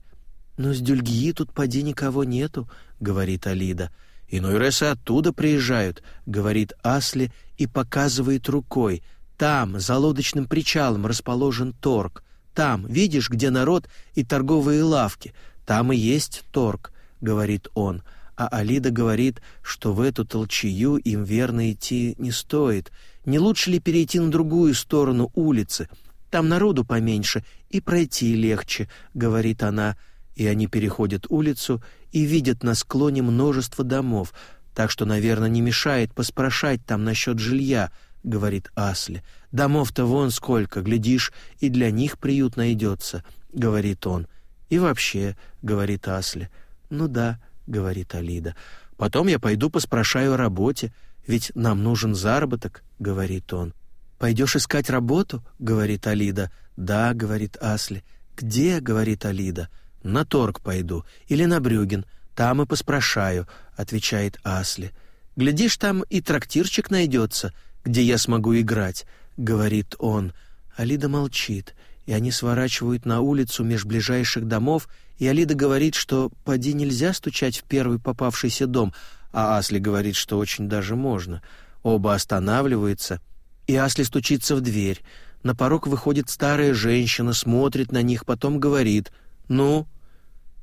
«Но с Дюльгии тут поди никого нету», — говорит Алида. «Иной раз и оттуда приезжают», — говорит Асли и показывает рукой. «Там, за лодочным причалом, расположен торг. Там, видишь, где народ и торговые лавки. Там и есть торг», — говорит он. А Алида говорит, что в эту толчею им верно идти не стоит. Не лучше ли перейти на другую сторону улицы — там народу поменьше и пройти легче, говорит она, и они переходят улицу и видят на склоне множество домов, так что, наверное, не мешает поспрашать там насчет жилья, говорит Асли. Домов-то вон сколько, глядишь, и для них приют найдется, говорит он. И вообще, говорит Асли. Ну да, говорит Алида. Потом я пойду поспрашаю о работе, ведь нам нужен заработок, говорит он. «Пойдешь искать работу?» — говорит Алида. «Да», — говорит Асли. «Где?» — говорит Алида. «На торг пойду. Или на Брюген. Там и поспрашаю», — отвечает Асли. «Глядишь, там и трактирчик найдется, где я смогу играть», — говорит он. Алида молчит, и они сворачивают на улицу меж ближайших домов, и Алида говорит, что «поди нельзя стучать в первый попавшийся дом», а Асли говорит, что очень даже можно. Оба останавливаются — и Асли стучится в дверь. На порог выходит старая женщина, смотрит на них, потом говорит «Ну?».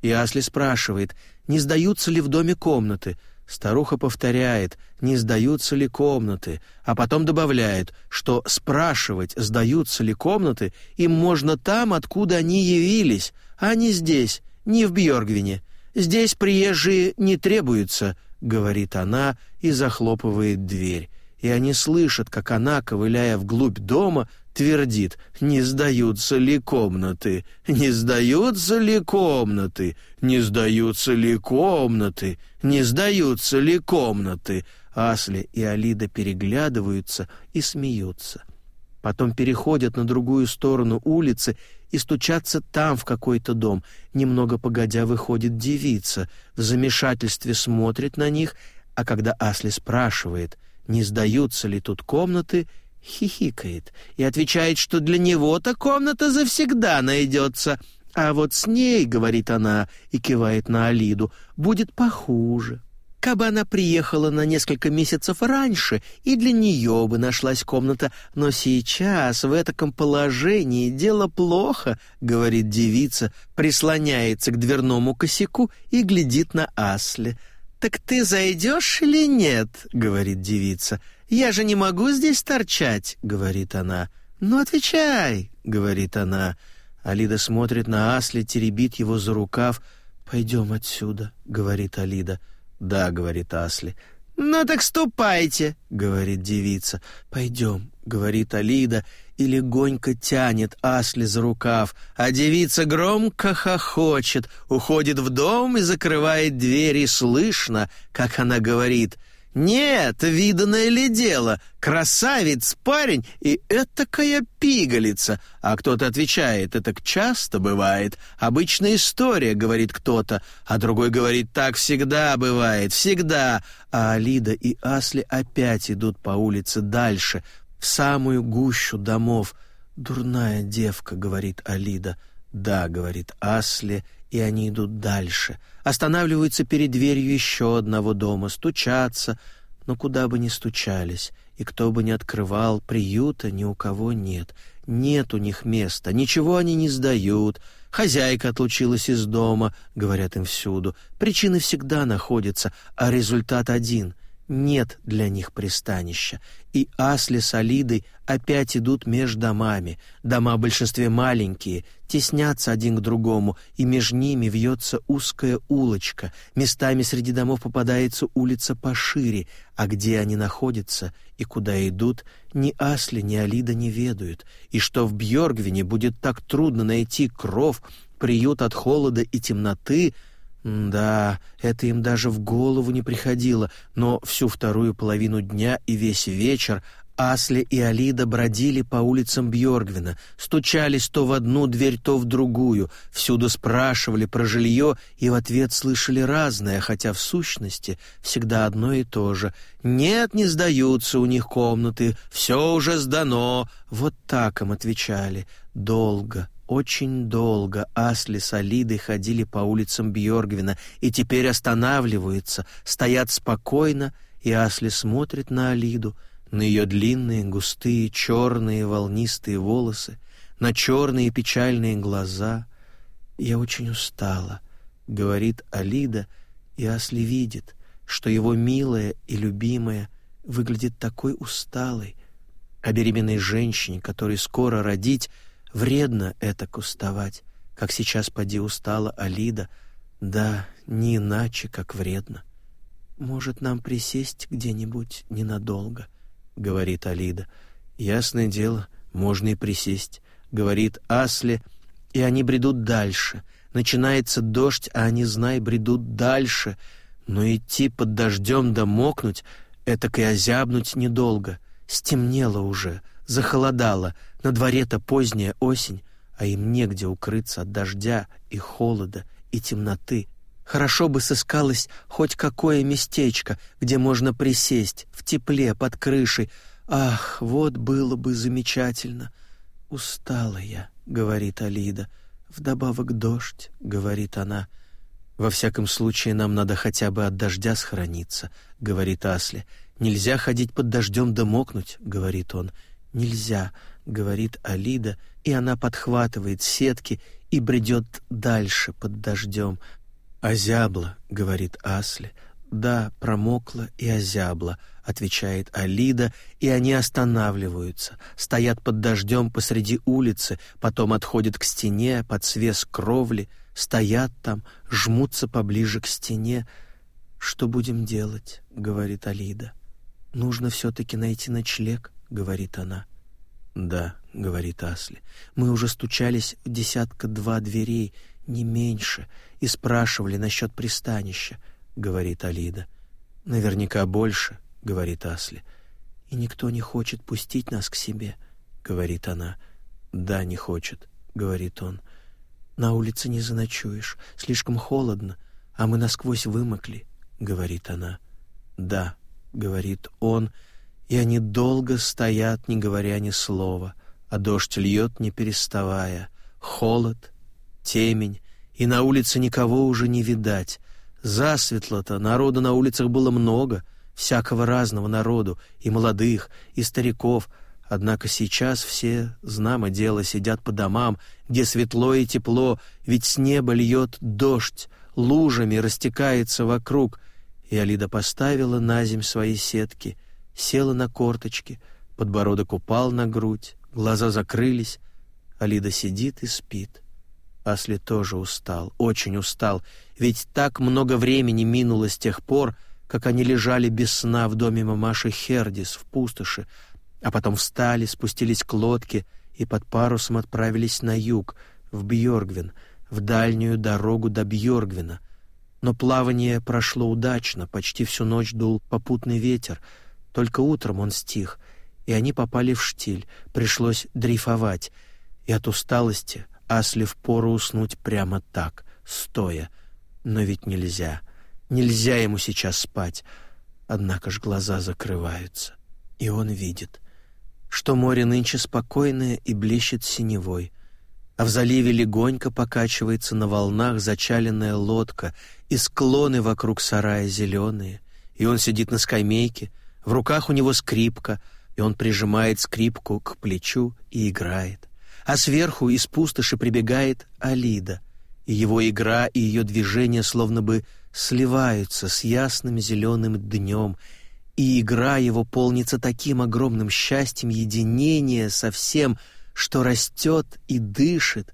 И Асли спрашивает, не сдаются ли в доме комнаты. Старуха повторяет, не сдаются ли комнаты, а потом добавляет, что спрашивать, сдаются ли комнаты, им можно там, откуда они явились, а не здесь, не в Бьоргвине. Здесь приезжие не требуются, говорит она и захлопывает дверь и они слышат, как она, ковыляя вглубь дома, твердит «Не сдаются ли комнаты? Не сдаются ли комнаты? Не сдаются ли комнаты? Не сдаются ли комнаты?» Асли и Алида переглядываются и смеются. Потом переходят на другую сторону улицы и стучатся там в какой-то дом. Немного погодя выходит девица, в замешательстве смотрит на них, а когда Асли спрашивает не сдаются ли тут комнаты, хихикает и отвечает, что для него-то комната завсегда найдется. А вот с ней, говорит она и кивает на Алиду, будет похуже. Кабы она приехала на несколько месяцев раньше, и для нее бы нашлась комната, но сейчас в этом положении дело плохо, говорит девица, прислоняется к дверному косяку и глядит на Асли — «Так ты зайдешь или нет?» — говорит девица. «Я же не могу здесь торчать», — говорит она. «Ну, отвечай», — говорит она. Алида смотрит на Асли, теребит его за рукав. «Пойдем отсюда», — говорит Алида. «Да», — говорит Асли. «Ну так ступайте», — говорит девица. «Пойдем», — говорит Алида, — и легонько тянет Асли за рукав, а девица громко хохочет, уходит в дом и закрывает двери слышно, как она говорит «Нет, виданное ли дело, красавец парень и это этакая пигалица!» А кто-то отвечает «Это часто бывает, обычная история», — говорит кто-то, а другой говорит «Так всегда бывает, всегда». А Алида и Асли опять идут по улице дальше — в самую гущу домов. «Дурная девка», — говорит Алида. «Да», — говорит Асли, и они идут дальше. Останавливаются перед дверью еще одного дома, стучатся, но куда бы ни стучались, и кто бы ни открывал, приюта ни у кого нет. Нет у них места, ничего они не сдают. Хозяйка отлучилась из дома, говорят им всюду. Причины всегда находятся, а результат один нет для них пристанища, и асли с Алидой опять идут между домами. Дома в большинстве маленькие, теснятся один к другому, и между ними вьется узкая улочка. Местами среди домов попадается улица пошире, а где они находятся и куда идут, ни Асли, ни Алида не ведают, и что в Бьоргвине будет так трудно найти кров, приют от холода и темноты — да, это им даже в голову не приходило, но всю вторую половину дня и весь вечер Асли и Алида бродили по улицам Бьоргвина, стучались то в одну дверь, то в другую, всюду спрашивали про жилье и в ответ слышали разное, хотя в сущности всегда одно и то же. «Нет, не сдаются у них комнаты, все уже сдано». Вот так им отвечали. Долго, очень долго Асли с Алидой ходили по улицам Бьоргвина и теперь останавливаются, стоят спокойно, и Асли смотрит на Алиду, на ее длинные, густые, черные, волнистые волосы, на черные печальные глаза. «Я очень устала», — говорит Алида, и Асли видит, что его милая и любимая выглядит такой усталой, а беременной женщине, которой скоро родить, Вредно это куставать, как сейчас поди устала Алида. Да, не иначе, как вредно. Может, нам присесть где-нибудь ненадолго, говорит Алида. Ясное дело, можно и присесть, говорит Асли, и они бредут дальше. Начинается дождь, а они, знай, бредут дальше. Но идти под дождем да мокнуть, этак и озябнуть недолго. Стемнело уже — Захолодало, на дворе-то поздняя осень, а им негде укрыться от дождя и холода и темноты. Хорошо бы сыскалось хоть какое местечко, где можно присесть, в тепле, под крышей. Ах, вот было бы замечательно. «Устала я», — говорит Алида. «Вдобавок дождь», — говорит она. «Во всяком случае, нам надо хотя бы от дождя сохраниться, — говорит Асли. «Нельзя ходить под дождем да мокнуть», — говорит он нельзя», — говорит Алида, и она подхватывает сетки и бредет дальше под дождем. «Озябла», — говорит Асли. «Да, промокло и озябла», — отвечает Алида, и они останавливаются, стоят под дождем посреди улицы, потом отходят к стене под свес кровли, стоят там, жмутся поближе к стене. «Что будем делать?» — говорит Алида. «Нужно все-таки найти ночлег», говорит она. Да, говорит Асли. Мы уже стучались в десятка два дверей, не меньше, и спрашивали насчет пристанища, говорит Алида. Наверняка больше, говорит Асли. И никто не хочет пустить нас к себе, говорит она. Да, не хочет, говорит он. На улице не заночуешь, слишком холодно, а мы насквозь вымокли, говорит она. Да, говорит он и они долго стоят, не говоря ни слова, а дождь льет, не переставая. Холод, темень, и на улице никого уже не видать. Засветло-то народу на улицах было много, всякого разного народу, и молодых, и стариков, Однако сейчас все, знамо дело, сидят по домам, где светло и тепло, ведь с неба льет дождь, лужами растекается вокруг. И Алида поставила на земь свои сетки села на корточки, подбородок упал на грудь, глаза закрылись. Алида сидит и спит. Асли тоже устал, очень устал, ведь так много времени минуло с тех пор, как они лежали без сна в доме мамаши Хердис в пустоши, а потом встали, спустились к лодке и под парусом отправились на юг, в Бьоргвин, в дальнюю дорогу до Бьоргвина. Но плавание прошло удачно, почти всю ночь дул попутный ветер — только утром он стих, и они попали в штиль, пришлось дрейфовать. И от усталости Асли впору уснуть прямо так, стоя. Но ведь нельзя. Нельзя ему сейчас спать. Однако ж глаза закрываются, и он видит, что море нынче спокойное и блещет синевой — а в заливе легонько покачивается на волнах зачаленная лодка, и склоны вокруг сарая зеленые, и он сидит на скамейке, в руках у него скрипка, и он прижимает скрипку к плечу и играет. А сверху из пустоши прибегает Алида, и его игра и ее движения словно бы сливаются с ясным зеленым днем, и игра его полнится таким огромным счастьем единения со всем, что растет и дышит,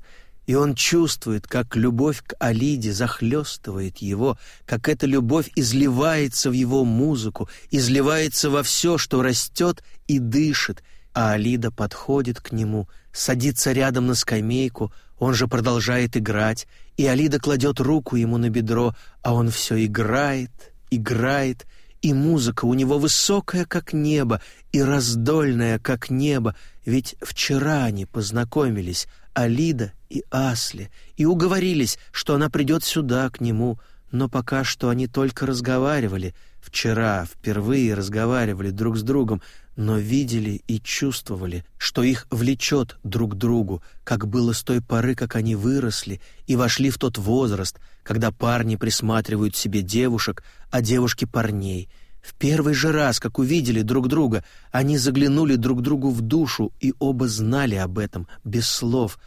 и он чувствует, как любовь к Алиде захлестывает его, как эта любовь изливается в его музыку, изливается во все, что растет и дышит, а Алида подходит к нему, садится рядом на скамейку, он же продолжает играть, и Алида кладет руку ему на бедро, а он все играет, играет — и музыка у него высокая, как небо, и раздольная, как небо, ведь вчера они познакомились, Алида и Асли, и уговорились, что она придет сюда, к нему, но пока что они только разговаривали, вчера впервые разговаривали друг с другом, но видели и чувствовали, что их влечет друг к другу, как было с той поры, как они выросли и вошли в тот возраст, когда парни присматривают себе девушек, а девушки парней. В первый же раз, как увидели друг друга, они заглянули друг другу в душу и оба знали об этом, без слов.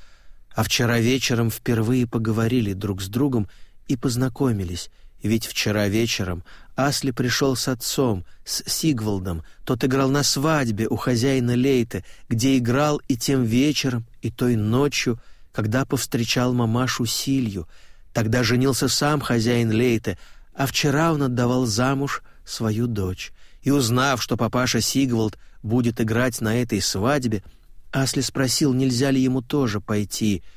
А вчера вечером впервые поговорили друг с другом и познакомились, ведь вчера вечером Асли пришел с отцом, с Сигвалдом. Тот играл на свадьбе у хозяина Лейты, где играл и тем вечером, и той ночью, когда повстречал мамашу Силью. Тогда женился сам хозяин Лейты, а вчера он отдавал замуж свою дочь. И узнав, что папаша Сигвалд будет играть на этой свадьбе, Асли спросил, нельзя ли ему тоже пойти —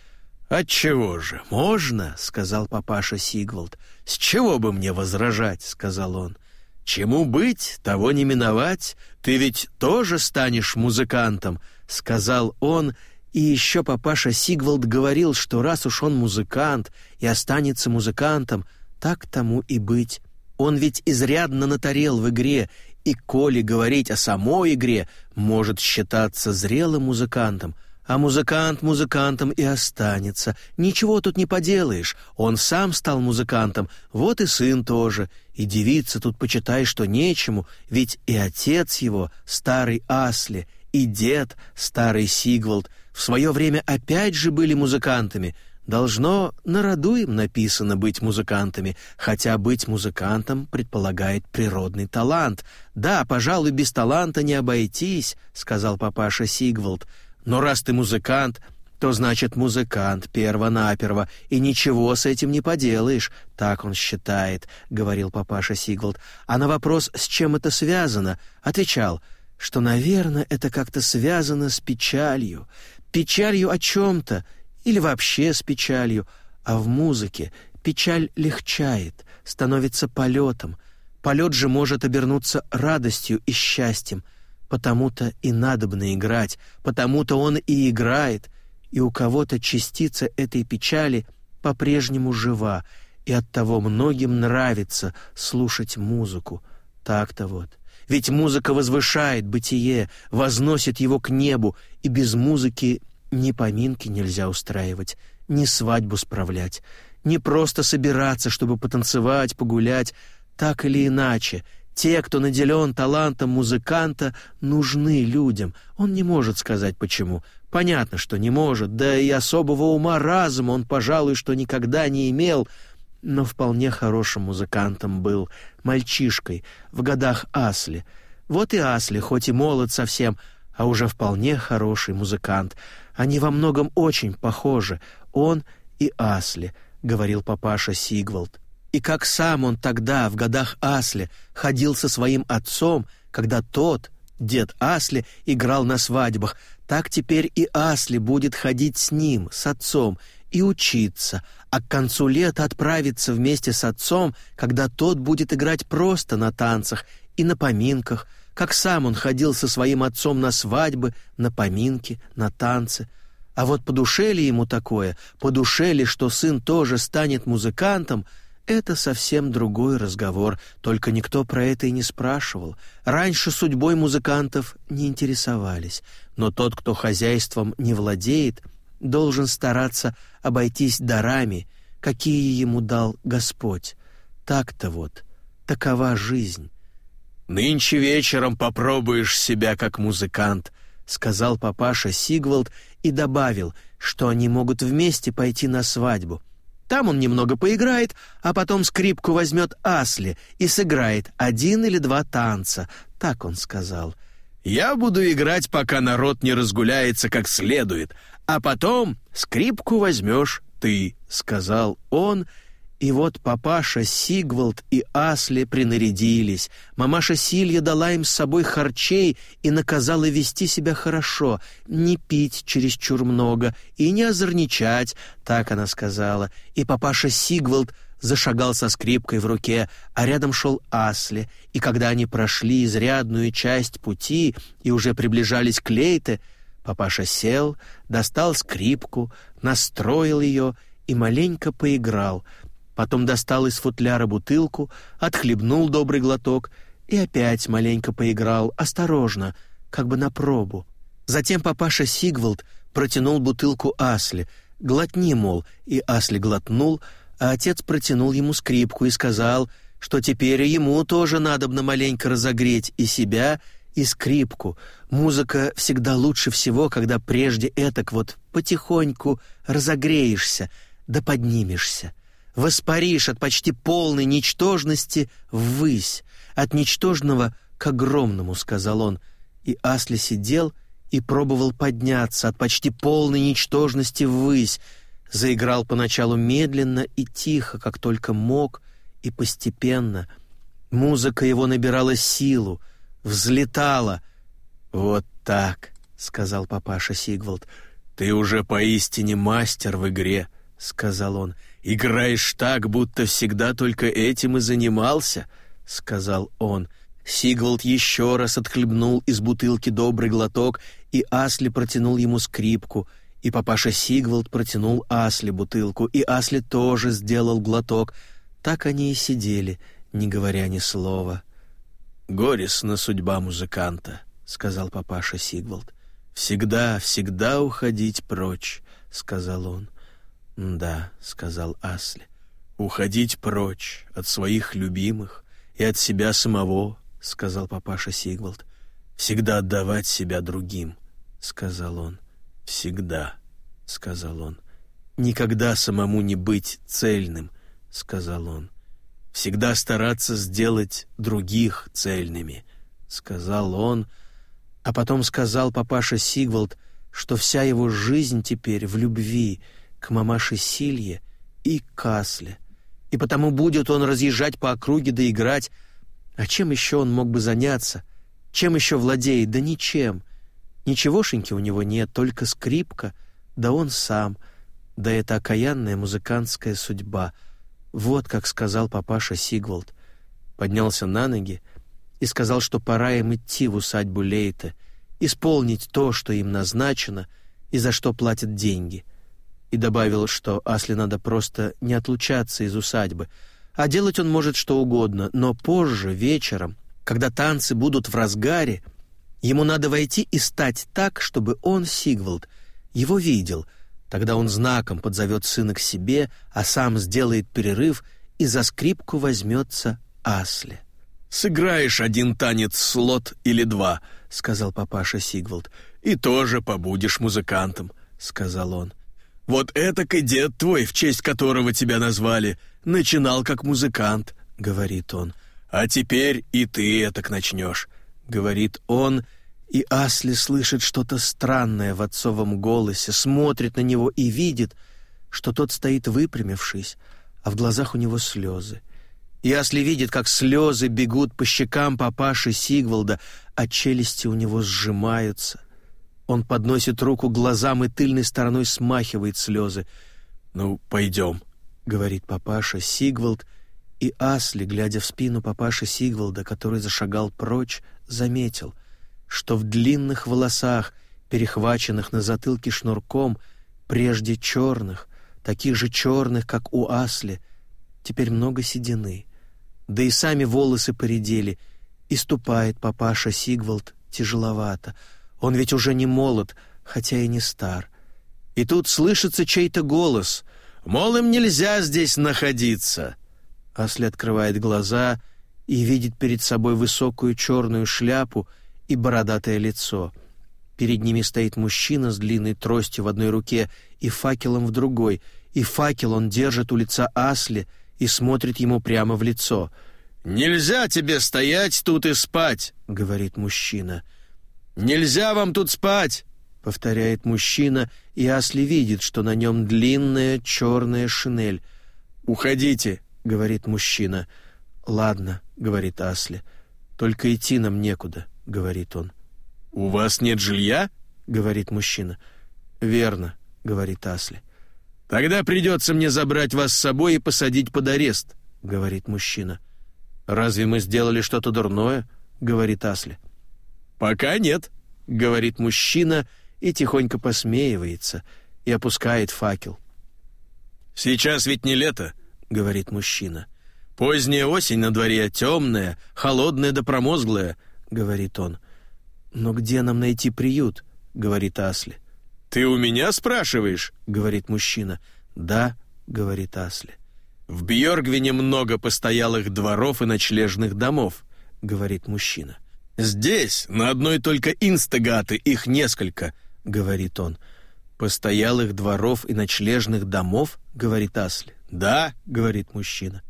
«Отчего же? Можно?» — сказал папаша Сигвальд. «С чего бы мне возражать?» — сказал он. «Чему быть, того не миновать. Ты ведь тоже станешь музыкантом», — сказал он, и еще папаша Сигвальд говорил, что раз уж он музыкант и останется музыкантом, так тому и быть. Он ведь изрядно натарел в игре, и коли говорить о самой игре, может считаться зрелым музыкантом, а музыкант музыкантом и останется. Ничего тут не поделаешь. Он сам стал музыкантом, вот и сын тоже. И девица тут почитай, что нечему, ведь и отец его, старый Асли, и дед, старый Сигвалд, в свое время опять же были музыкантами. Должно на роду им написано быть музыкантами, хотя быть музыкантом предполагает природный талант. Да, пожалуй, без таланта не обойтись, сказал папаша Сигвалд. Но раз ты музыкант, то значит музыкант перво-наперво, и ничего с этим не поделаешь, так он считает, говорил папаша Сиглд. А на вопрос, с чем это связано, отвечал, что, наверное, это как-то связано с печалью, печалью о чем то или вообще с печалью, а в музыке печаль легчает, становится полетом. Полет же может обернуться радостью и счастьем. Потому-то и надобно играть, потому-то он и играет, и у кого-то частица этой печали по-прежнему жива, и от того многим нравится слушать музыку. Так-то вот. Ведь музыка возвышает бытие, возносит его к небу, и без музыки ни поминки нельзя устраивать, ни свадьбу справлять, ни просто собираться, чтобы потанцевать, погулять, так или иначе, те, кто наделен талантом музыканта, нужны людям. Он не может сказать почему. Понятно, что не может, да и особого ума разума он, пожалуй, что никогда не имел, но вполне хорошим музыкантом был, мальчишкой, в годах Асли. Вот и Асли, хоть и молод совсем, а уже вполне хороший музыкант. Они во многом очень похожи, он и Асли, — говорил папаша Сигвальд и как сам он тогда, в годах Асли, ходил со своим отцом, когда тот, дед Асли, играл на свадьбах, так теперь и Асли будет ходить с ним, с отцом, и учиться, а к концу лета отправиться вместе с отцом, когда тот будет играть просто на танцах и на поминках, как сам он ходил со своим отцом на свадьбы, на поминки, на танцы. А вот по душе ли ему такое, по душе ли, что сын тоже станет музыкантом — это совсем другой разговор, только никто про это и не спрашивал. Раньше судьбой музыкантов не интересовались, но тот, кто хозяйством не владеет, должен стараться обойтись дарами, какие ему дал Господь. Так-то вот, такова жизнь. «Нынче вечером попробуешь себя как музыкант», — сказал папаша Сигвалд и добавил, что они могут вместе пойти на свадьбу — там он немного поиграет, а потом скрипку возьмет Асли и сыграет один или два танца. Так он сказал. «Я буду играть, пока народ не разгуляется как следует, а потом скрипку возьмешь ты», — сказал он, — и вот папаша Сигвалд и Асли принарядились. Мамаша Силья дала им с собой харчей и наказала вести себя хорошо, не пить чересчур много и не озорничать, так она сказала. И папаша Сигвалд зашагал со скрипкой в руке, а рядом шел Асли, и когда они прошли изрядную часть пути и уже приближались к Лейте, папаша сел, достал скрипку, настроил ее и маленько поиграл — потом достал из футляра бутылку, отхлебнул добрый глоток и опять маленько поиграл, осторожно, как бы на пробу. Затем папаша Сигвальд протянул бутылку Асли. «Глотни, мол», и Асли глотнул, а отец протянул ему скрипку и сказал, что теперь ему тоже надо надобно маленько разогреть и себя, и скрипку. Музыка всегда лучше всего, когда прежде этак вот потихоньку разогреешься да поднимешься воспаришь от почти полной ничтожности ввысь, от ничтожного к огромному», — сказал он. И Асли сидел и пробовал подняться от почти полной ничтожности ввысь, заиграл поначалу медленно и тихо, как только мог, и постепенно. Музыка его набирала силу, взлетала. «Вот так», — сказал папаша Сигвальд, «Ты уже поистине мастер в игре», — сказал он. «Играешь так, будто всегда только этим и занимался», — сказал он. Сигвалд еще раз отхлебнул из бутылки добрый глоток, и Асли протянул ему скрипку. И папаша Сигвалд протянул Асли бутылку, и Асли тоже сделал глоток. Так они и сидели, не говоря ни слова. «Горестна судьба музыканта», — сказал папаша Сигвалд. «Всегда, всегда уходить прочь», — сказал он. «Да», — сказал Асли, — «уходить прочь от своих любимых и от себя самого», — сказал папаша Сигвальд. «Всегда отдавать себя другим», — сказал он. «Всегда», — сказал он. «Никогда самому не быть цельным», — сказал он. «Всегда стараться сделать других цельными», — сказал он, а потом сказал папаша Сигвальд, что вся его жизнь теперь в любви — к мамаше Силье и Касле, и потому будет он разъезжать по округе да играть. А чем еще он мог бы заняться? Чем еще владеет? Да ничем. Ничегошеньки у него нет, только скрипка, да он сам, да это окаянная музыкантская судьба. Вот как сказал папаша Сигвалд. Поднялся на ноги и сказал, что пора им идти в усадьбу Лейта, исполнить то, что им назначено и за что платят деньги — и добавил, что Асли надо просто не отлучаться из усадьбы, а делать он может что угодно, но позже, вечером, когда танцы будут в разгаре, ему надо войти и стать так, чтобы он, Сигвалд, его видел. Тогда он знаком подзовет сына к себе, а сам сделает перерыв и за скрипку возьмется Асли. «Сыграешь один танец слот или два», — сказал папаша Сигвалд. «И тоже побудешь музыкантом», — сказал он. — вот это и дед твой, в честь которого тебя назвали, начинал как музыкант, говорит он. А теперь и ты этак начнешь, говорит он, и Асли слышит что-то странное в отцовом голосе, смотрит на него и видит, что тот стоит выпрямившись, а в глазах у него слёзы. И Асли видит, как слёзы бегут по щекам папаши Сигвалда, а челюсти у него сжимаются. Он подносит руку к глазам и тыльной стороной смахивает слезы. «Ну, пойдем», — говорит папаша Сигвалд, и Асли, глядя в спину папаши Сигвалда, который зашагал прочь, заметил, что в длинных волосах, перехваченных на затылке шнурком, прежде черных, таких же черных, как у Асли, теперь много седины. Да и сами волосы поредели, и ступает папаша Сигвалд тяжеловато — он ведь уже не молод, хотя и не стар. И тут слышится чей-то голос. «Мол, им нельзя здесь находиться!» Асли открывает глаза и видит перед собой высокую черную шляпу и бородатое лицо. Перед ними стоит мужчина с длинной тростью в одной руке и факелом в другой, и факел он держит у лица Асли и смотрит ему прямо в лицо. «Нельзя тебе стоять тут и спать!» — говорит мужчина — «Нельзя вам тут спать!» — повторяет мужчина, и Асли видит, что на нем длинная черная шинель. «Уходите!» — говорит мужчина. «Ладно», — говорит Асли. «Только идти нам некуда», — говорит он. «У вас нет жилья?» — говорит мужчина. «Верно», — говорит Асли. «Тогда придется мне забрать вас с собой и посадить под арест», — говорит мужчина. «Разве мы сделали что-то дурное?» — говорит Асли. «Пока нет», — говорит мужчина и тихонько посмеивается и опускает факел. «Сейчас ведь не лето», — говорит мужчина. «Поздняя осень на дворе, темная, холодная да промозглая», — говорит он. «Но где нам найти приют?» — говорит Асли. «Ты у меня спрашиваешь?» — говорит мужчина. «Да», — говорит Асли. «В Бьоргвине много постоялых дворов и ночлежных домов», — говорит мужчина. Здесь на одной только инстагаты их несколько, говорит он. Постоялых дворов и ночлежных домов, говорит Асли. Да, говорит мужчина.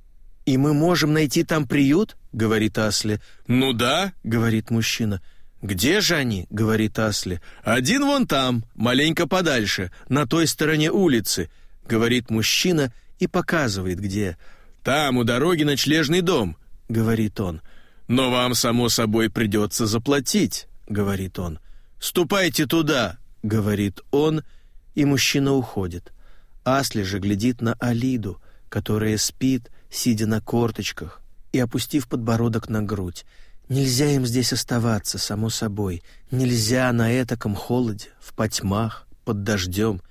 И мы можем найти там приют, говорит Асли. Ну да, говорит мужчина. Где же они, говорит Асли. Один вон там, маленько подальше, на той стороне улицы, говорит мужчина и показывает где. Там у дороги ночлежный дом, говорит он. «Но вам, само собой, придется заплатить», — говорит он. «Ступайте туда», — говорит он, и мужчина уходит. Асли же глядит на Алиду, которая спит, сидя на корточках и опустив подбородок на грудь. Нельзя им здесь оставаться, само собой. Нельзя на этаком холоде, в потьмах, под дождем,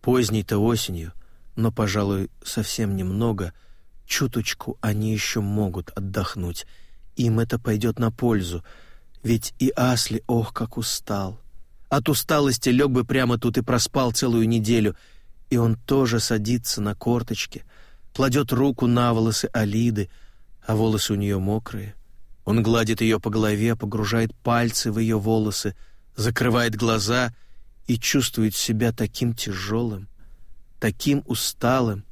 поздней-то осенью. Но, пожалуй, совсем немного, чуточку они еще могут отдохнуть — им это пойдет на пользу, ведь и Асли, ох, как устал. От усталости лег бы прямо тут и проспал целую неделю, и он тоже садится на корточки, кладет руку на волосы Алиды, а волосы у нее мокрые. Он гладит ее по голове, погружает пальцы в ее волосы, закрывает глаза и чувствует себя таким тяжелым, таким усталым,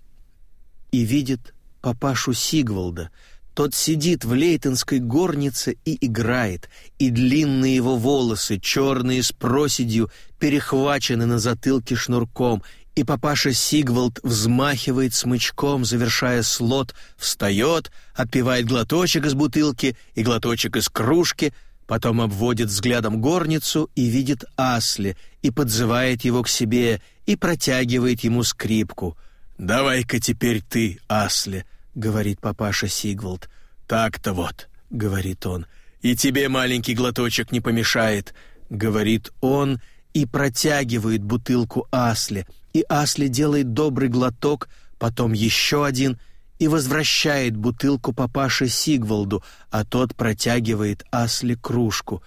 и видит папашу Сигвальда. — тот сидит в Лейтенской горнице и играет, и длинные его волосы, черные с проседью, перехвачены на затылке шнурком, и папаша Сигвалд взмахивает смычком, завершая слот, встает, отпивает глоточек из бутылки и глоточек из кружки, потом обводит взглядом горницу и видит Асли, и подзывает его к себе, и протягивает ему скрипку. «Давай-ка теперь ты, Асли», — говорит папаша Сигвальд. «Так-то вот», — говорит он. «И тебе маленький глоточек не помешает», — говорит он и протягивает бутылку Асле. И Асле делает добрый глоток, потом еще один и возвращает бутылку папаше Сигвальду, а тот протягивает Асле кружку.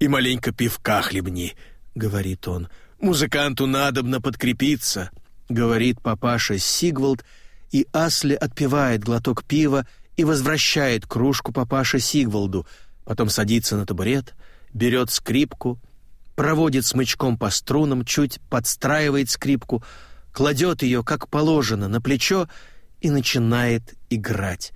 «И маленько пивка хлебни», — говорит он. «Музыканту надо надобно подкрепиться», — говорит папаша Сигвальд. — и Асли отпивает глоток пива и возвращает кружку папаше Сигвалду, потом садится на табурет, берет скрипку, проводит смычком по струнам, чуть подстраивает скрипку, кладет ее, как положено, на плечо и начинает играть.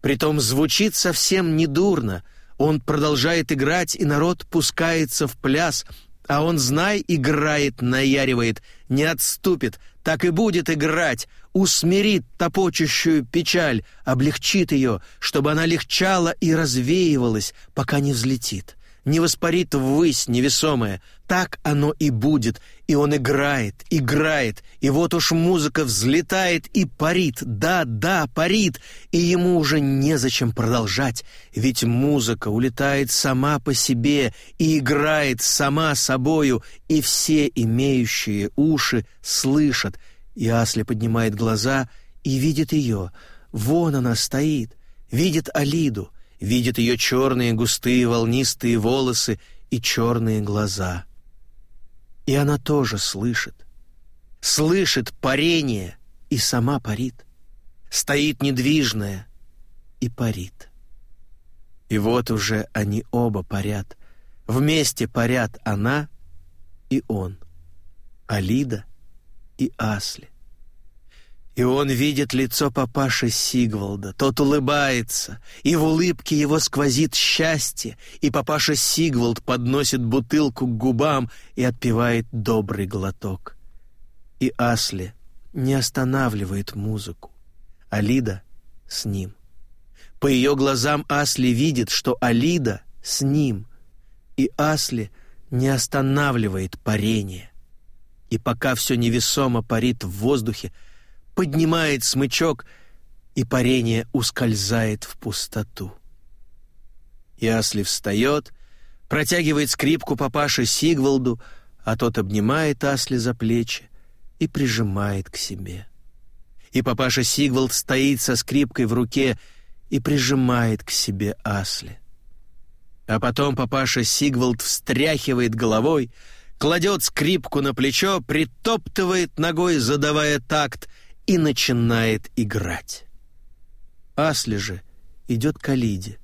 Притом звучит совсем не дурно. Он продолжает играть, и народ пускается в пляс, а он, знай, играет, наяривает, не отступит — так и будет играть, усмирит топочущую печаль, облегчит ее, чтобы она легчала и развеивалась, пока не взлетит не воспарит ввысь невесомое. Так оно и будет, и он играет, играет, и вот уж музыка взлетает и парит, да, да, парит, и ему уже незачем продолжать, ведь музыка улетает сама по себе и играет сама собою, и все имеющие уши слышат. И Асли поднимает глаза и видит ее, вон она стоит, видит Алиду, видит ее черные густые волнистые волосы и черные глаза. И она тоже слышит. Слышит парение и сама парит. Стоит недвижная и парит. И вот уже они оба парят. Вместе парят она и он, Алида и Асли. И он видит лицо папаши Сигвальда. Тот улыбается, и в улыбке его сквозит счастье, и папаша Сигвальд подносит бутылку к губам и отпивает добрый глоток. И Асли не останавливает музыку, Алида с ним. По ее глазам Асли видит, что Алида с ним, и Асли не останавливает парение. И пока все невесомо парит в воздухе, поднимает смычок, и парение ускользает в пустоту. Ясли встает, протягивает скрипку папаше Сигвалду, а тот обнимает Асли за плечи и прижимает к себе. И папаша Сигвалд стоит со скрипкой в руке и прижимает к себе Асли. А потом папаша Сигвалд встряхивает головой, кладет скрипку на плечо, притоптывает ногой, задавая такт — и начинает играть. Асли же идет к Алиде,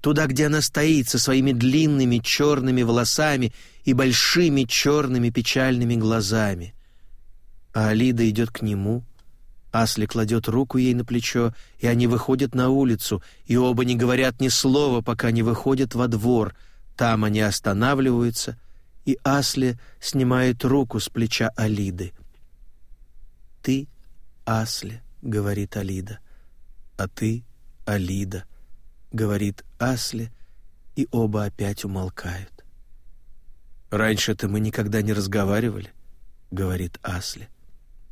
туда, где она стоит со своими длинными черными волосами и большими черными печальными глазами. А Алида идет к нему, Асли кладет руку ей на плечо, и они выходят на улицу, и оба не говорят ни слова, пока не выходят во двор. Там они останавливаются, и Асли снимает руку с плеча Алиды. «Ты Асли — говорит Алида. «А ты, Алида», — говорит Асли, и оба опять умолкают. «Раньше-то мы никогда не разговаривали», — говорит Асли.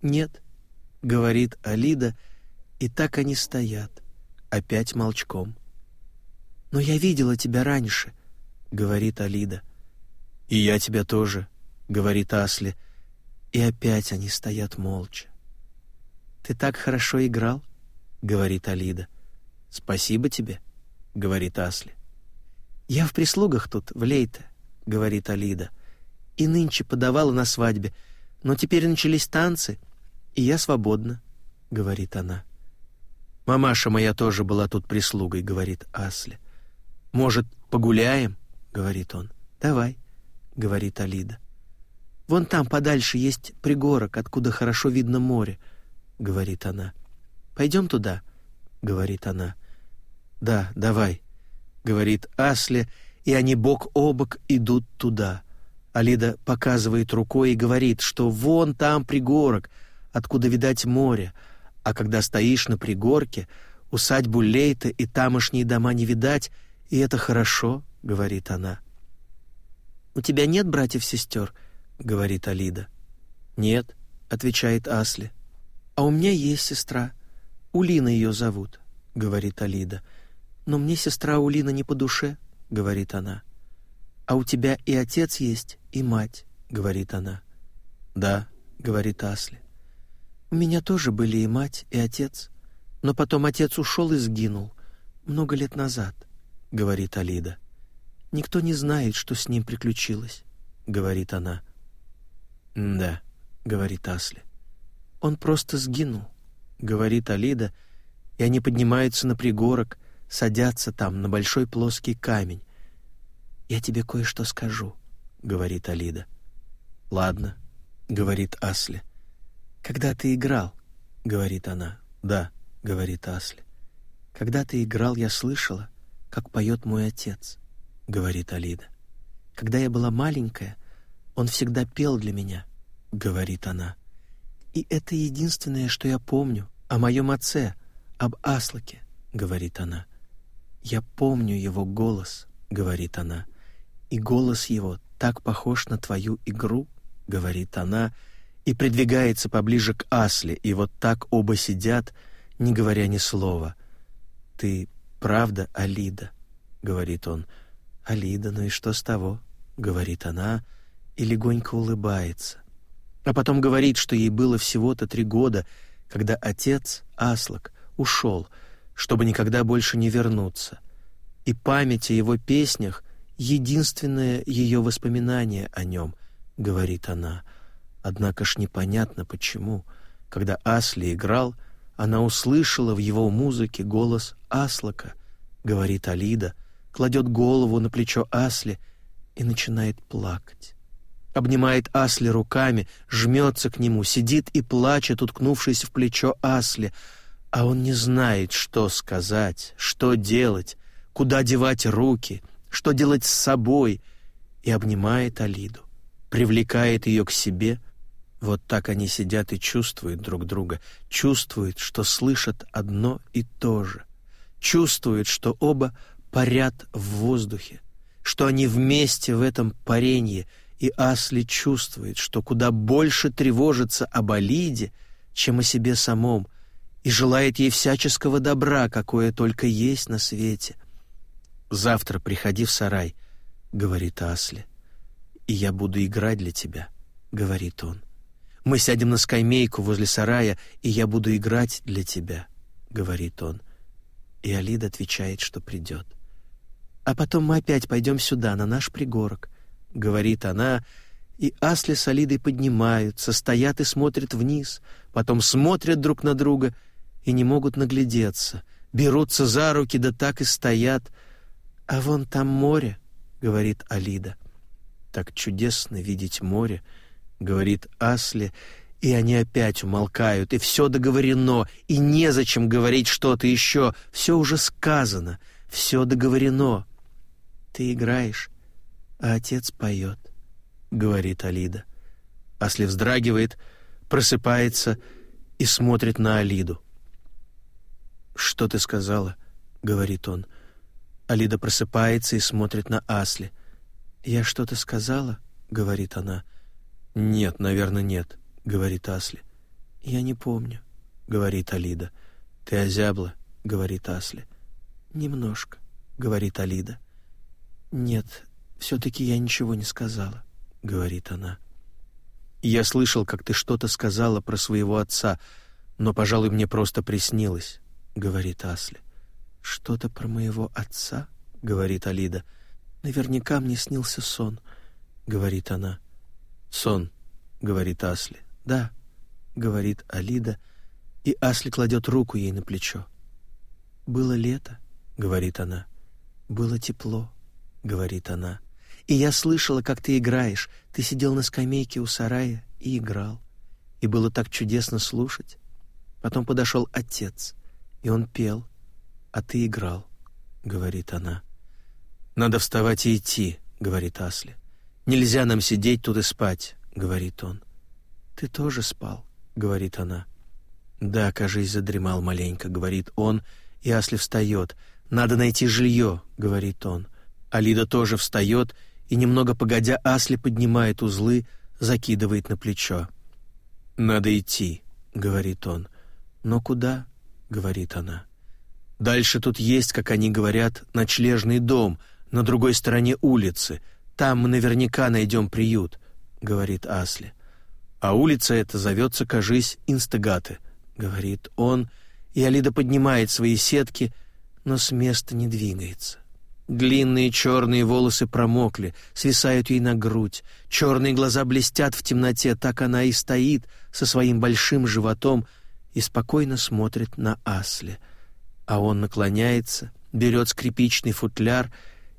«Нет», — говорит Алида, и так они стоят, опять молчком. «Но я видела тебя раньше», — говорит Алида. «И я тебя тоже», — говорит Асли, и опять они стоят молча. «Ты так хорошо играл», — говорит Алида. «Спасибо тебе», — говорит Асли. «Я в прислугах тут, в Лейте», — говорит Алида. «И нынче подавала на свадьбе, но теперь начались танцы, и я свободна», — говорит она. «Мамаша моя тоже была тут прислугой», — говорит Асли. «Может, погуляем?» — говорит он. «Давай», — говорит Алида. «Вон там подальше есть пригорок, откуда хорошо видно море», говорит она. Пойдем туда, говорит она. Да, давай, говорит Асли, и они бок о бок идут туда. Алида показывает рукой и говорит, что вон там пригорок, откуда видать море, а когда стоишь на пригорке, усадьбу Лейта и тамошние дома не видать, и это хорошо, говорит она. У тебя нет братьев сестер, говорит Алида. Нет, отвечает Асли. А у меня есть сестра. Улина ее зовут, говорит Алида. Но мне сестра Улина не по душе, говорит она. А у тебя и отец есть, и мать, говорит она. Да, говорит Асли. У меня тоже были и мать, и отец, но потом отец ушел и сгинул много лет назад, говорит Алида. Никто не знает, что с ним приключилось, говорит она. Да, говорит Асли. «Он просто сгинул», — говорит Алида, и они поднимаются на пригорок, садятся там на большой плоский камень. «Я тебе кое-что скажу», — говорит Алида. «Ладно», — говорит Асли. «Когда ты играл», — говорит она. «Да», — говорит Асли. «Когда ты играл, я слышала, как поет мой отец», — говорит Алида. «Когда я была маленькая, он всегда пел для меня», — говорит она и это единственное, что я помню о моем отце, об Аслаке, говорит она. Я помню его голос, говорит она. И голос его так похож на твою игру, говорит она, и продвигается поближе к Асле, и вот так оба сидят, не говоря ни слова. Ты правда Алида, говорит он. Алида, ну и что с того? говорит она и легонько улыбается. А потом говорит, что ей было всего-то три года, когда отец, Аслак, ушел, чтобы никогда больше не вернуться. И память о его песнях — единственное ее воспоминание о нем, — говорит она. Однако ж непонятно почему. Когда Асли играл, она услышала в его музыке голос Аслака, — говорит Алида, кладет голову на плечо Асли и начинает плакать обнимает Асли руками, жмется к нему, сидит и плачет, уткнувшись в плечо Асли, а он не знает, что сказать, что делать, куда девать руки, что делать с собой, и обнимает Алиду, привлекает ее к себе. Вот так они сидят и чувствуют друг друга, чувствуют, что слышат одно и то же, чувствуют, что оба парят в воздухе, что они вместе в этом парении — и Асли чувствует, что куда больше тревожится об Алиде, чем о себе самом, и желает ей всяческого добра, какое только есть на свете. «Завтра приходи в сарай», — говорит Асли, — «и я буду играть для тебя», — говорит он. «Мы сядем на скамейку возле сарая, и я буду играть для тебя», — говорит он. И Алида отвечает, что придет. «А потом мы опять пойдем сюда, на наш пригорок», —— говорит она, и Асли с Алидой поднимаются, стоят и смотрят вниз, потом смотрят друг на друга и не могут наглядеться, берутся за руки, да так и стоят. «А вон там море», — говорит Алида. «Так чудесно видеть море», — говорит Асли, и они опять умолкают, и все договорено, и незачем говорить что-то еще, все уже сказано, все договорено. «Ты играешь», а отец поет», — говорит Алида. А Асли вздрагивает, просыпается и смотрит на Алиду. «Что ты сказала?» — говорит он. Алида просыпается и смотрит на Асли. «Я что-то сказала?» — говорит она. «Нет, наверное, нет», — говорит Асли. «Я не помню», — говорит Алида. «Ты озябла», — говорит Асли. «Немножко», — говорит Алида. «Нет, «Все-таки я ничего не сказала», — говорит она. «Я слышал, как ты что-то сказала про своего отца, но, пожалуй, мне просто приснилось», — говорит Асли. «Что-то про моего отца?» — говорит Алида. «Наверняка мне снился сон», — говорит она. «Сон», — говорит Асли. «Да», — говорит Алида, и Асли кладет руку ей на плечо. «Было лето», — говорит она. «Было тепло», — говорит она и я слышала, как ты играешь. Ты сидел на скамейке у сарая и играл. И было так чудесно слушать. Потом подошел отец, и он пел, а ты играл, — говорит она. «Надо вставать и идти», — говорит Асли. «Нельзя нам сидеть тут и спать», — говорит он. «Ты тоже спал», — говорит она. «Да, кажись, задремал маленько», — говорит он, и Асли встает. «Надо найти жилье», — говорит он. Алида тоже встает и, немного погодя, Асли поднимает узлы, закидывает на плечо. «Надо идти», — говорит он. «Но куда?» — говорит она. «Дальше тут есть, как они говорят, ночлежный дом на другой стороне улицы. Там мы наверняка найдем приют», — говорит Асли. «А улица эта зовется, кажись, Инстагаты», — говорит он, и Алида поднимает свои сетки, но с места не двигается. Длинные черные волосы промокли, свисают ей на грудь. Черные глаза блестят в темноте, так она и стоит со своим большим животом и спокойно смотрит на Асли. А он наклоняется, берет скрипичный футляр,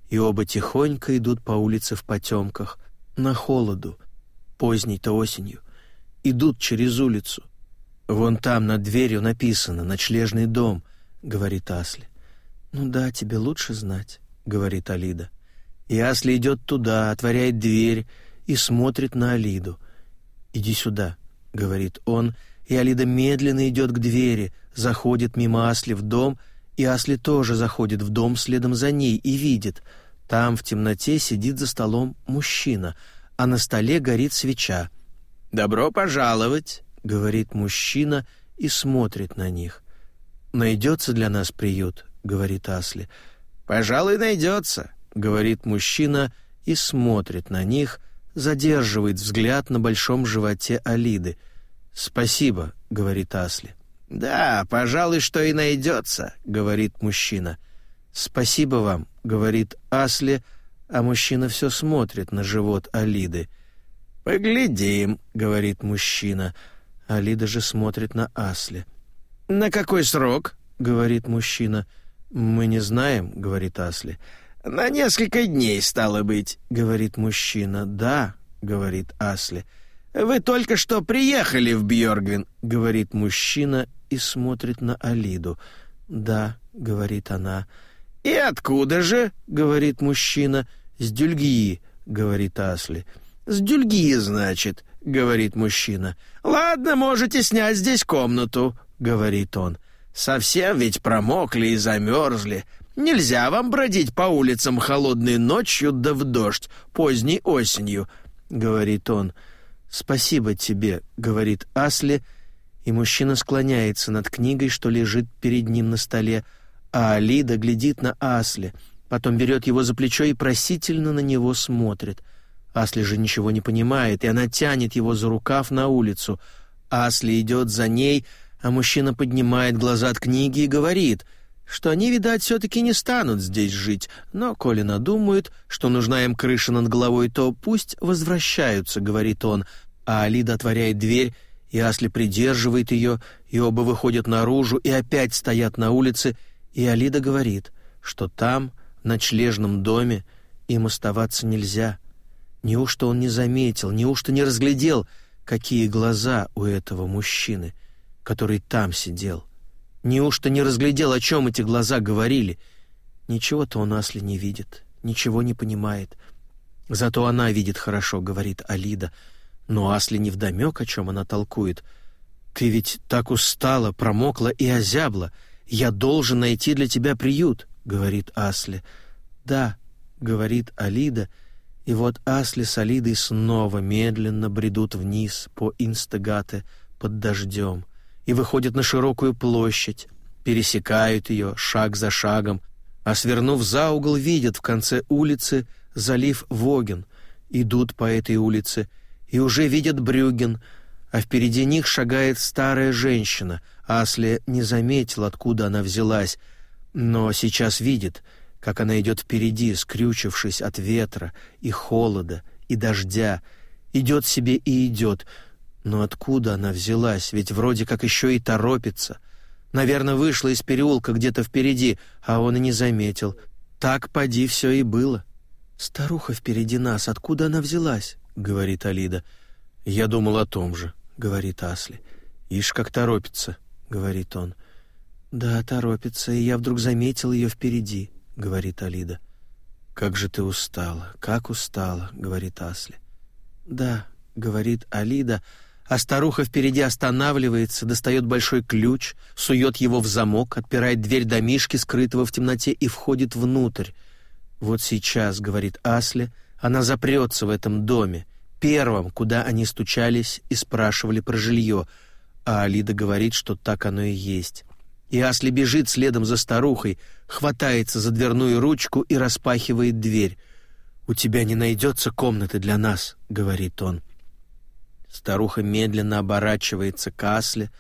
и оба тихонько идут по улице в потемках, на холоду, поздней-то осенью. Идут через улицу. «Вон там над дверью написано «Ночлежный дом», — говорит Асли. «Ну да, тебе лучше знать» говорит Алида. И Ясли идет туда, отворяет дверь и смотрит на Алиду. «Иди сюда», — говорит он, и Алида медленно идет к двери, заходит мимо Асли в дом, и Асли тоже заходит в дом следом за ней и видит. Там в темноте сидит за столом мужчина, а на столе горит свеча. «Добро пожаловать», — говорит мужчина и смотрит на них. «Найдется для нас приют», — говорит Асли, — «Пожалуй, найдется», — говорит мужчина и смотрит на них, задерживает взгляд на большом животе Алиды. «Спасибо», — говорит Асли. «Да, пожалуй, что и найдется», — говорит мужчина. «Спасибо вам», — говорит Асли, а мужчина все смотрит на живот Алиды. «Поглядим», — говорит мужчина. Алида же смотрит на Асли. «На какой срок?» — говорит мужчина. Мы не знаем, говорит Асли. На несколько дней стало быть, говорит мужчина. Да, говорит Асли. Вы только что приехали в Бьоргвин, говорит мужчина и смотрит на Алиду. Да, говорит она. И откуда же, говорит мужчина. С Дюльгии, говорит Асли. С Дюльгии, значит, говорит мужчина. Ладно, можете снять здесь комнату, говорит он. Совсем ведь промокли и замерзли. Нельзя вам бродить по улицам холодной ночью да в дождь, поздней осенью», — говорит он. «Спасибо тебе», — говорит Асли, и мужчина склоняется над книгой, что лежит перед ним на столе, а Алида глядит на Асли, потом берет его за плечо и просительно на него смотрит. Асли же ничего не понимает, и она тянет его за рукав на улицу. Асли идет за ней, — а мужчина поднимает глаза от книги и говорит, что они, видать, все-таки не станут здесь жить, но коли надумают, что нужна им крыша над головой, то пусть возвращаются, говорит он, а Алида отворяет дверь, и Асли придерживает ее, и оба выходят наружу и опять стоят на улице, и Алида говорит, что там, в ночлежном доме, им оставаться нельзя. Неужто он не заметил, неужто не разглядел, какие глаза у этого мужчины — который там сидел. Неужто не разглядел, о чем эти глаза говорили? Ничего-то он Асли не видит, ничего не понимает. Зато она видит хорошо, говорит Алида. Но Асли не вдомек, о чем она толкует. Ты ведь так устала, промокла и озябла. Я должен найти для тебя приют, говорит Асли. Да, говорит Алида. И вот Асли с Алидой снова медленно бредут вниз по инстагате под дождем и выходят на широкую площадь, пересекают ее шаг за шагом, а свернув за угол, видят в конце улицы залив Воген, идут по этой улице и уже видят Брюген, а впереди них шагает старая женщина. Асли не заметил, откуда она взялась, но сейчас видит, как она идет впереди, скрючившись от ветра и холода и дождя, идет себе и идет — но откуда она взялась? Ведь вроде как еще и торопится. Наверное, вышла из переулка где-то впереди, а он и не заметил. Так поди все и было. Старуха впереди нас, откуда она взялась? говорит Алида. Я думал о том же, говорит Асли. Ишь, как торопится, говорит он. Да, торопится, и я вдруг заметил ее впереди, говорит Алида. Как же ты устала, как устала, говорит Асли. Да, говорит Алида а старуха впереди останавливается, достает большой ключ, сует его в замок, отпирает дверь домишки, скрытого в темноте, и входит внутрь. «Вот сейчас», — говорит Асли, — «она запрется в этом доме, первом, куда они стучались и спрашивали про жилье». А Алида говорит, что так оно и есть. И Асли бежит следом за старухой, хватается за дверную ручку и распахивает дверь. «У тебя не найдется комнаты для нас», — говорит он. Старуха медленно оборачивается к Асле,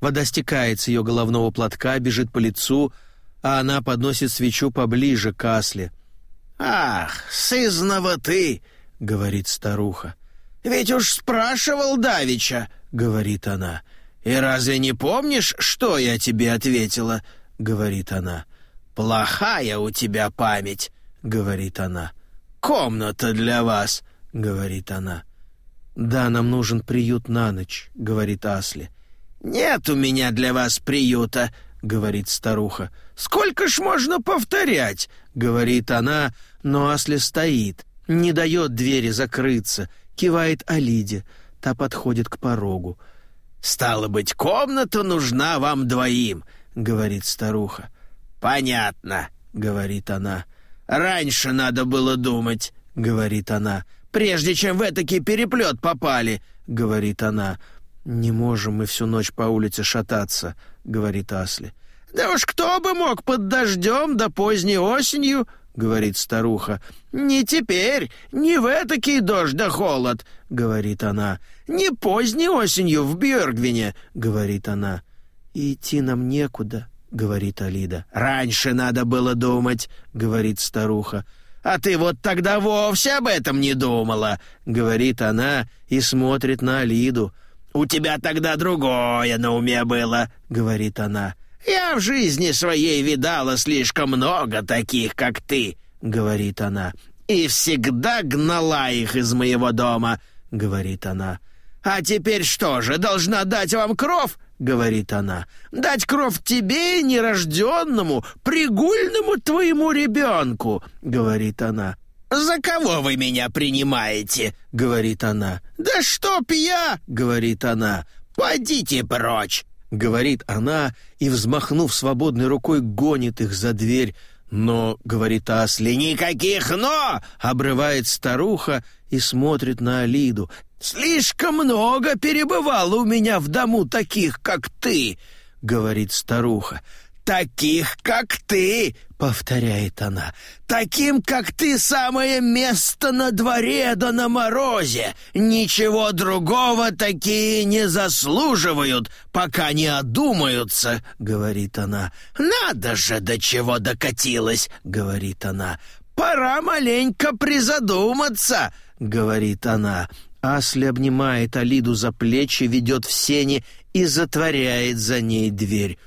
вода стекает с ее головного платка, бежит по лицу, а она подносит свечу поближе к Асле. «Ах, сызнова ты!» — говорит старуха. «Ведь уж спрашивал Давича!» — говорит она. «И разве не помнишь, что я тебе ответила?» — говорит она. «Плохая у тебя память!» — говорит она. «Комната для вас!» — говорит она. «Да, нам нужен приют на ночь», — говорит Асли. «Нет у меня для вас приюта», — говорит старуха. «Сколько ж можно повторять?» — говорит она, но Асли стоит, не дает двери закрыться, кивает Алиде. Та подходит к порогу. «Стало быть, комната нужна вам двоим», — говорит старуха. «Понятно», — говорит она. «Раньше надо было думать», — говорит она прежде чем в этакий переплет попали», — говорит она. «Не можем мы всю ночь по улице шататься», — говорит Асли. «Да уж кто бы мог под дождем да поздней осенью», — говорит старуха. «Не теперь, не в этакий дождь да холод», — говорит она. «Не поздней осенью в Бьергвине», — говорит она. «И идти нам некуда», — говорит Алида. «Раньше надо было думать», — говорит старуха а ты вот тогда вовсе об этом не думала», — говорит она и смотрит на Алиду. «У тебя тогда другое на уме было», — говорит она. «Я в жизни своей видала слишком много таких, как ты», — говорит она. «И всегда гнала их из моего дома», — говорит она. «А теперь что же, должна дать вам кров?» говорит она, дать кровь тебе, нерожденному, пригульному твоему ребенку, говорит она. «За кого вы меня принимаете?» — говорит она. «Да чтоб я!» — говорит она. «Подите прочь!» — говорит она и, взмахнув свободной рукой, гонит их за дверь. «Но», — говорит Асли, — «никаких «но!» — обрывает старуха и смотрит на Алиду. Слишком много перебывало у меня в дому таких, как ты, говорит старуха. Таких, как ты, повторяет она. Таким, как ты, самое место на дворе да на морозе. Ничего другого такие не заслуживают, пока не одумаются, говорит она. Надо же, до чего докатилась, говорит она. Пора маленько призадуматься, говорит она. Асли обнимает Алиду за плечи, ведет в сени и затворяет за ней дверь.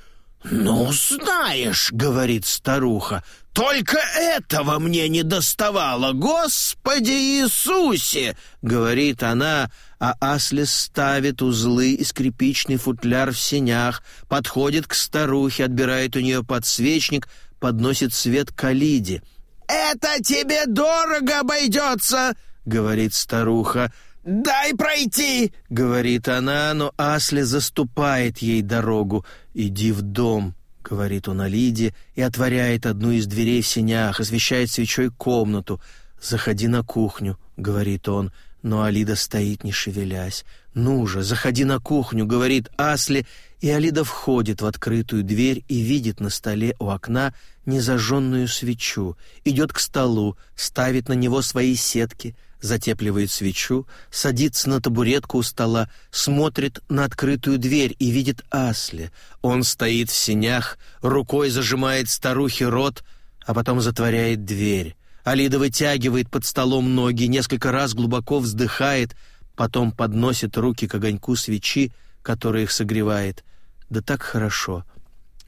«Ну, знаешь», — говорит старуха, — «только этого мне не доставало, Господи Иисусе!» — говорит она, а Асли ставит узлы и скрипичный футляр в сенях, подходит к старухе, отбирает у нее подсвечник, подносит свет к Алиде. «Это тебе дорого обойдется!» — говорит старуха. «Дай пройти!» — говорит она, но Асли заступает ей дорогу. «Иди в дом!» — говорит он Алиде и отворяет одну из дверей в сенях, освещает свечой комнату. «Заходи на кухню!» — говорит он, но Алида стоит, не шевелясь. «Ну же, заходи на кухню!» — говорит Асли, и Алида входит в открытую дверь и видит на столе у окна незажженную свечу, идет к столу, ставит на него свои сетки — затепливает свечу, садится на табуретку у стола, смотрит на открытую дверь и видит Асли. Он стоит в синях, рукой зажимает старухе рот, а потом затворяет дверь. Алида вытягивает под столом ноги, несколько раз глубоко вздыхает, потом подносит руки к огоньку свечи, которая их согревает. Да так хорошо,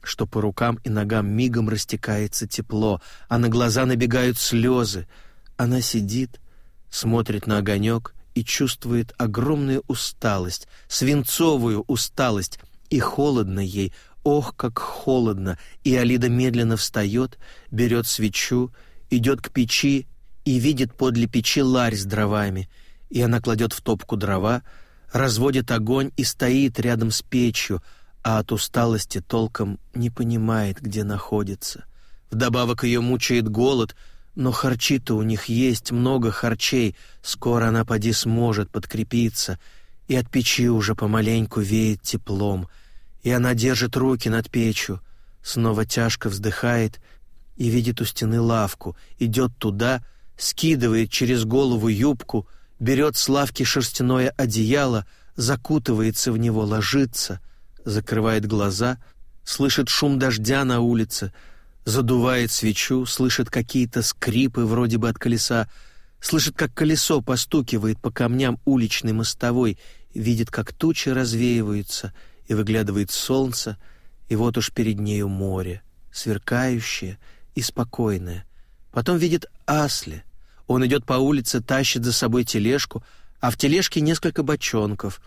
что по рукам и ногам мигом растекается тепло, а на глаза набегают слезы. Она сидит, смотрит на огонек и чувствует огромную усталость, свинцовую усталость, и холодно ей, ох, как холодно, и Алида медленно встает, берет свечу, идет к печи и видит подле печи ларь с дровами, и она кладет в топку дрова, разводит огонь и стоит рядом с печью, а от усталости толком не понимает, где находится. Вдобавок ее мучает голод — но харчи-то у них есть много харчей, скоро она поди сможет подкрепиться, и от печи уже помаленьку веет теплом, и она держит руки над печью, снова тяжко вздыхает и видит у стены лавку, идет туда, скидывает через голову юбку, берет с лавки шерстяное одеяло, закутывается в него, ложится, закрывает глаза, слышит шум дождя на улице — задувает свечу, слышит какие-то скрипы вроде бы от колеса, слышит, как колесо постукивает по камням уличной мостовой, видит, как тучи развеиваются, и выглядывает солнце, и вот уж перед нею море, сверкающее и спокойное. Потом видит Асли. Он идет по улице, тащит за собой тележку, а в тележке несколько бочонков.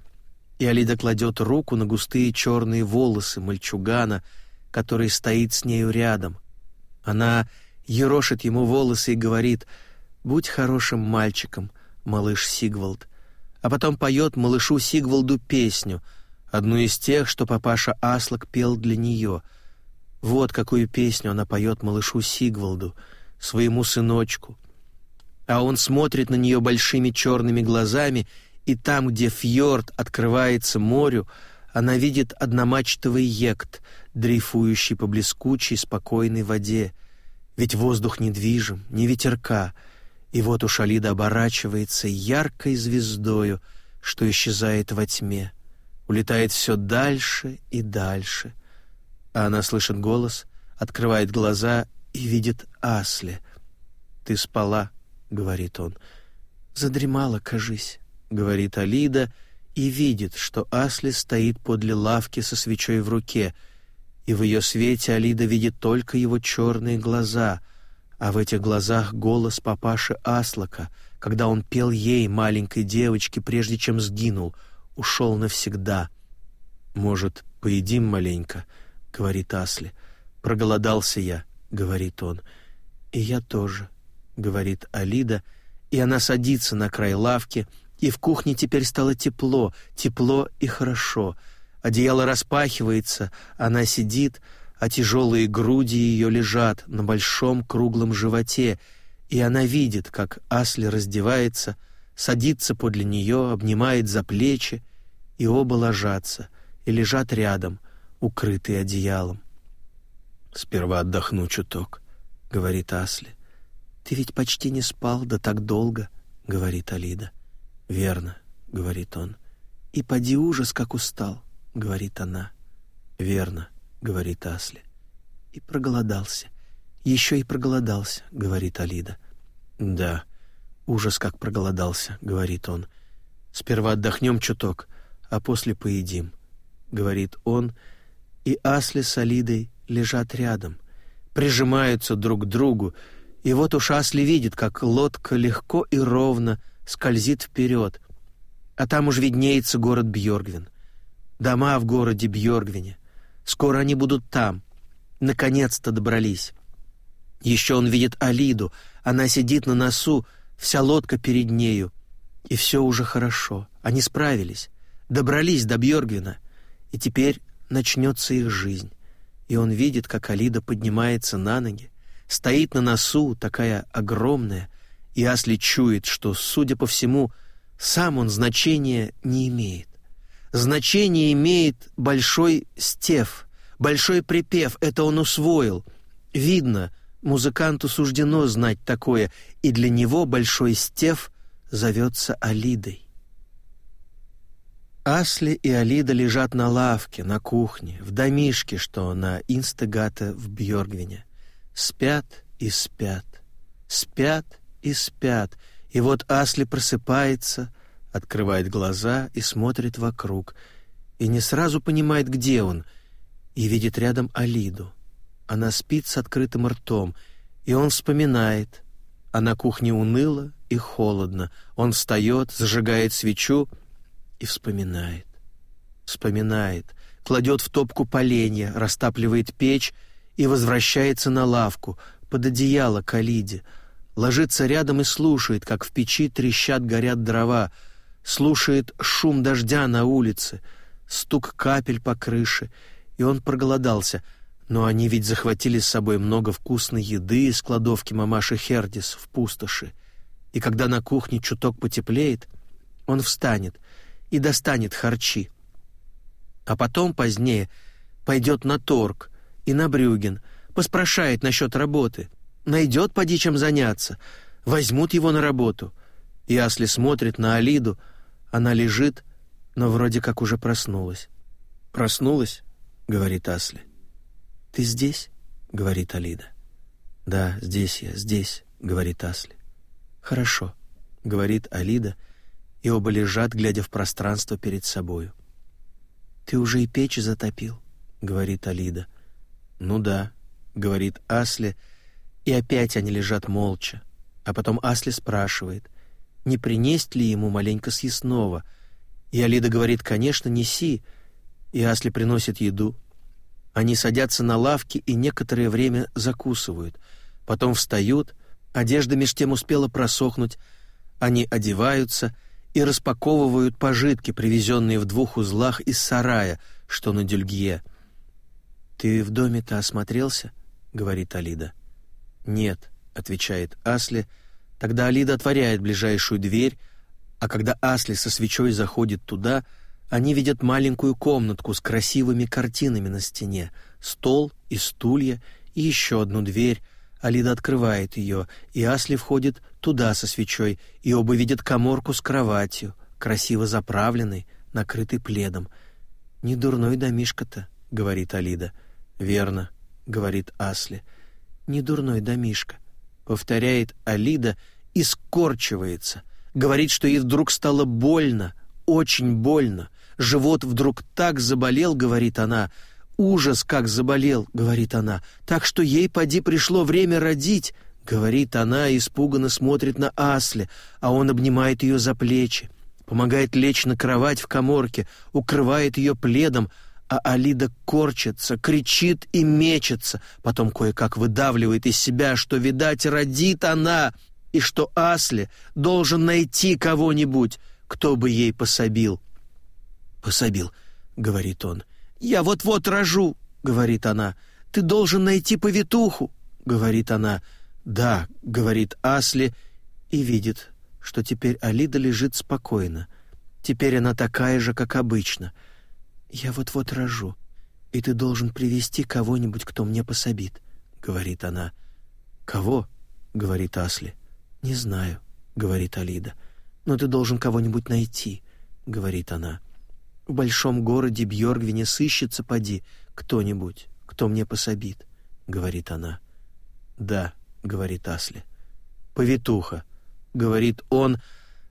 И Алида кладет руку на густые черные волосы мальчугана, который стоит с нею рядом — она ерошит ему волосы и говорит «Будь хорошим мальчиком, малыш Сигвалд», а потом поет малышу Сигвалду песню, одну из тех, что папаша Аслак пел для нее. Вот какую песню она поет малышу Сигвалду, своему сыночку. А он смотрит на нее большими черными глазами, и там, где фьорд открывается морю, она видит одномачтовый ект — дрейфующий по блескучей, спокойной воде, ведь воздух недвижим, не ветерка, и вот уж Алида оборачивается яркой звездою, что исчезает во тьме, улетает все дальше и дальше. А она слышит голос, открывает глаза и видит Асли. «Ты спала», — говорит он. «Задремала, кажись», — говорит Алида, и видит, что Асли стоит подле лавки со свечой в руке — и в ее свете Алида видит только его черные глаза, а в этих глазах голос папаши Аслака, когда он пел ей, маленькой девочке, прежде чем сгинул, ушел навсегда. «Может, поедим маленько?» — говорит Асли. «Проголодался я», — говорит он. «И я тоже», — говорит Алида, и она садится на край лавки, и в кухне теперь стало тепло, тепло и хорошо — Одеяло распахивается, она сидит, а тяжелые груди ее лежат на большом круглом животе, и она видит, как Асли раздевается, садится подле нее, обнимает за плечи, и оба ложатся и лежат рядом, укрытые одеялом. «Сперва отдохну чуток», — говорит Асли. «Ты ведь почти не спал, да так долго», — говорит Алида. «Верно», — говорит он. «И поди ужас, как устал говорит она. «Верно», — говорит Асли. «И проголодался. Еще и проголодался», — говорит Алида. «Да, ужас как проголодался», — говорит он. «Сперва отдохнем чуток, а после поедим», — говорит он, и Асли с Алидой лежат рядом, прижимаются друг к другу, и вот уж Асли видит, как лодка легко и ровно скользит вперед, а там уж виднеется город Бьоргвин — Дома в городе Бьоргвине. Скоро они будут там. Наконец-то добрались. Еще он видит Алиду. Она сидит на носу, вся лодка перед нею. И все уже хорошо. Они справились. Добрались до Бьоргвина. И теперь начнется их жизнь. И он видит, как Алида поднимается на ноги, стоит на носу, такая огромная, и Асли чует, что, судя по всему, сам он значения не имеет значение имеет большой стев, большой припев, это он усвоил. Видно, музыканту суждено знать такое, и для него большой стев зовется Алидой. Асли и Алида лежат на лавке, на кухне, в домишке, что на Инстагата в Бьёргвине, Спят и спят, спят и спят, и вот Асли просыпается, открывает глаза и смотрит вокруг, и не сразу понимает, где он, и видит рядом Алиду. Она спит с открытым ртом, и он вспоминает. А на кухне уныло и холодно. Он встает, зажигает свечу и вспоминает. Вспоминает, кладет в топку поленья, растапливает печь и возвращается на лавку, под одеяло к Алиде, ложится рядом и слушает, как в печи трещат, горят дрова — слушает шум дождя на улице, стук капель по крыше, и он проголодался. Но они ведь захватили с собой много вкусной еды из кладовки мамаши Хердис в пустоши. И когда на кухне чуток потеплеет, он встанет и достанет харчи. А потом, позднее, пойдет на торг и на Брюген, поспрашает насчет работы, найдет поди чем заняться, возьмут его на работу. И Асли смотрит на Алиду — она лежит, но вроде как уже проснулась. «Проснулась?» — говорит Асли. «Ты здесь?» — говорит Алида. «Да, здесь я, здесь», — говорит Асли. «Хорошо», — говорит Алида, и оба лежат, глядя в пространство перед собою. «Ты уже и печь затопил», — говорит Алида. «Ну да», — говорит Асли, и опять они лежат молча. А потом Асли спрашивает не принесть ли ему маленько съестного. И Алида говорит, конечно, неси, и Асли приносит еду. Они садятся на лавки и некоторое время закусывают, потом встают, одежда меж тем успела просохнуть, они одеваются и распаковывают пожитки, привезенные в двух узлах из сарая, что на дюльге. «Ты в доме-то осмотрелся?» — говорит Алида. «Нет», — отвечает Асли, — Тогда Алида отворяет ближайшую дверь, а когда Асли со свечой заходит туда, они видят маленькую комнатку с красивыми картинами на стене, стол и стулья и еще одну дверь. Алида открывает ее, и Асли входит туда со свечой, и оба видят каморку с кроватью, красиво заправленной, накрытой пледом. «Не дурной домишко-то», — говорит Алида. «Верно», — говорит Асли. «Не дурной домишко» повторяет Алида и скорчивается. Говорит, что ей вдруг стало больно, очень больно. Живот вдруг так заболел, говорит она. Ужас, как заболел, говорит она. Так что ей поди пришло время родить, говорит она и испуганно смотрит на Асли, а он обнимает ее за плечи, помогает лечь на кровать в каморке, укрывает ее пледом, а Алида корчится, кричит и мечется, потом кое-как выдавливает из себя, что, видать, родит она, и что Асли должен найти кого-нибудь, кто бы ей пособил. «Пособил», — говорит он. «Я вот-вот рожу», — говорит она. «Ты должен найти повитуху», — говорит она. «Да», — говорит Асли, и видит, что теперь Алида лежит спокойно. Теперь она такая же, как обычно — «Я вот-вот рожу, и ты должен привести кого-нибудь, кто мне пособит», — говорит она. «Кого?» — говорит Асли. «Не знаю», — говорит Алида. «Но ты должен кого-нибудь найти», — говорит она. «В большом городе Бьоргвине сыщется, поди, кто-нибудь, кто мне пособит», — говорит она. «Да», — говорит Асли. «Повитуха», — говорит он, —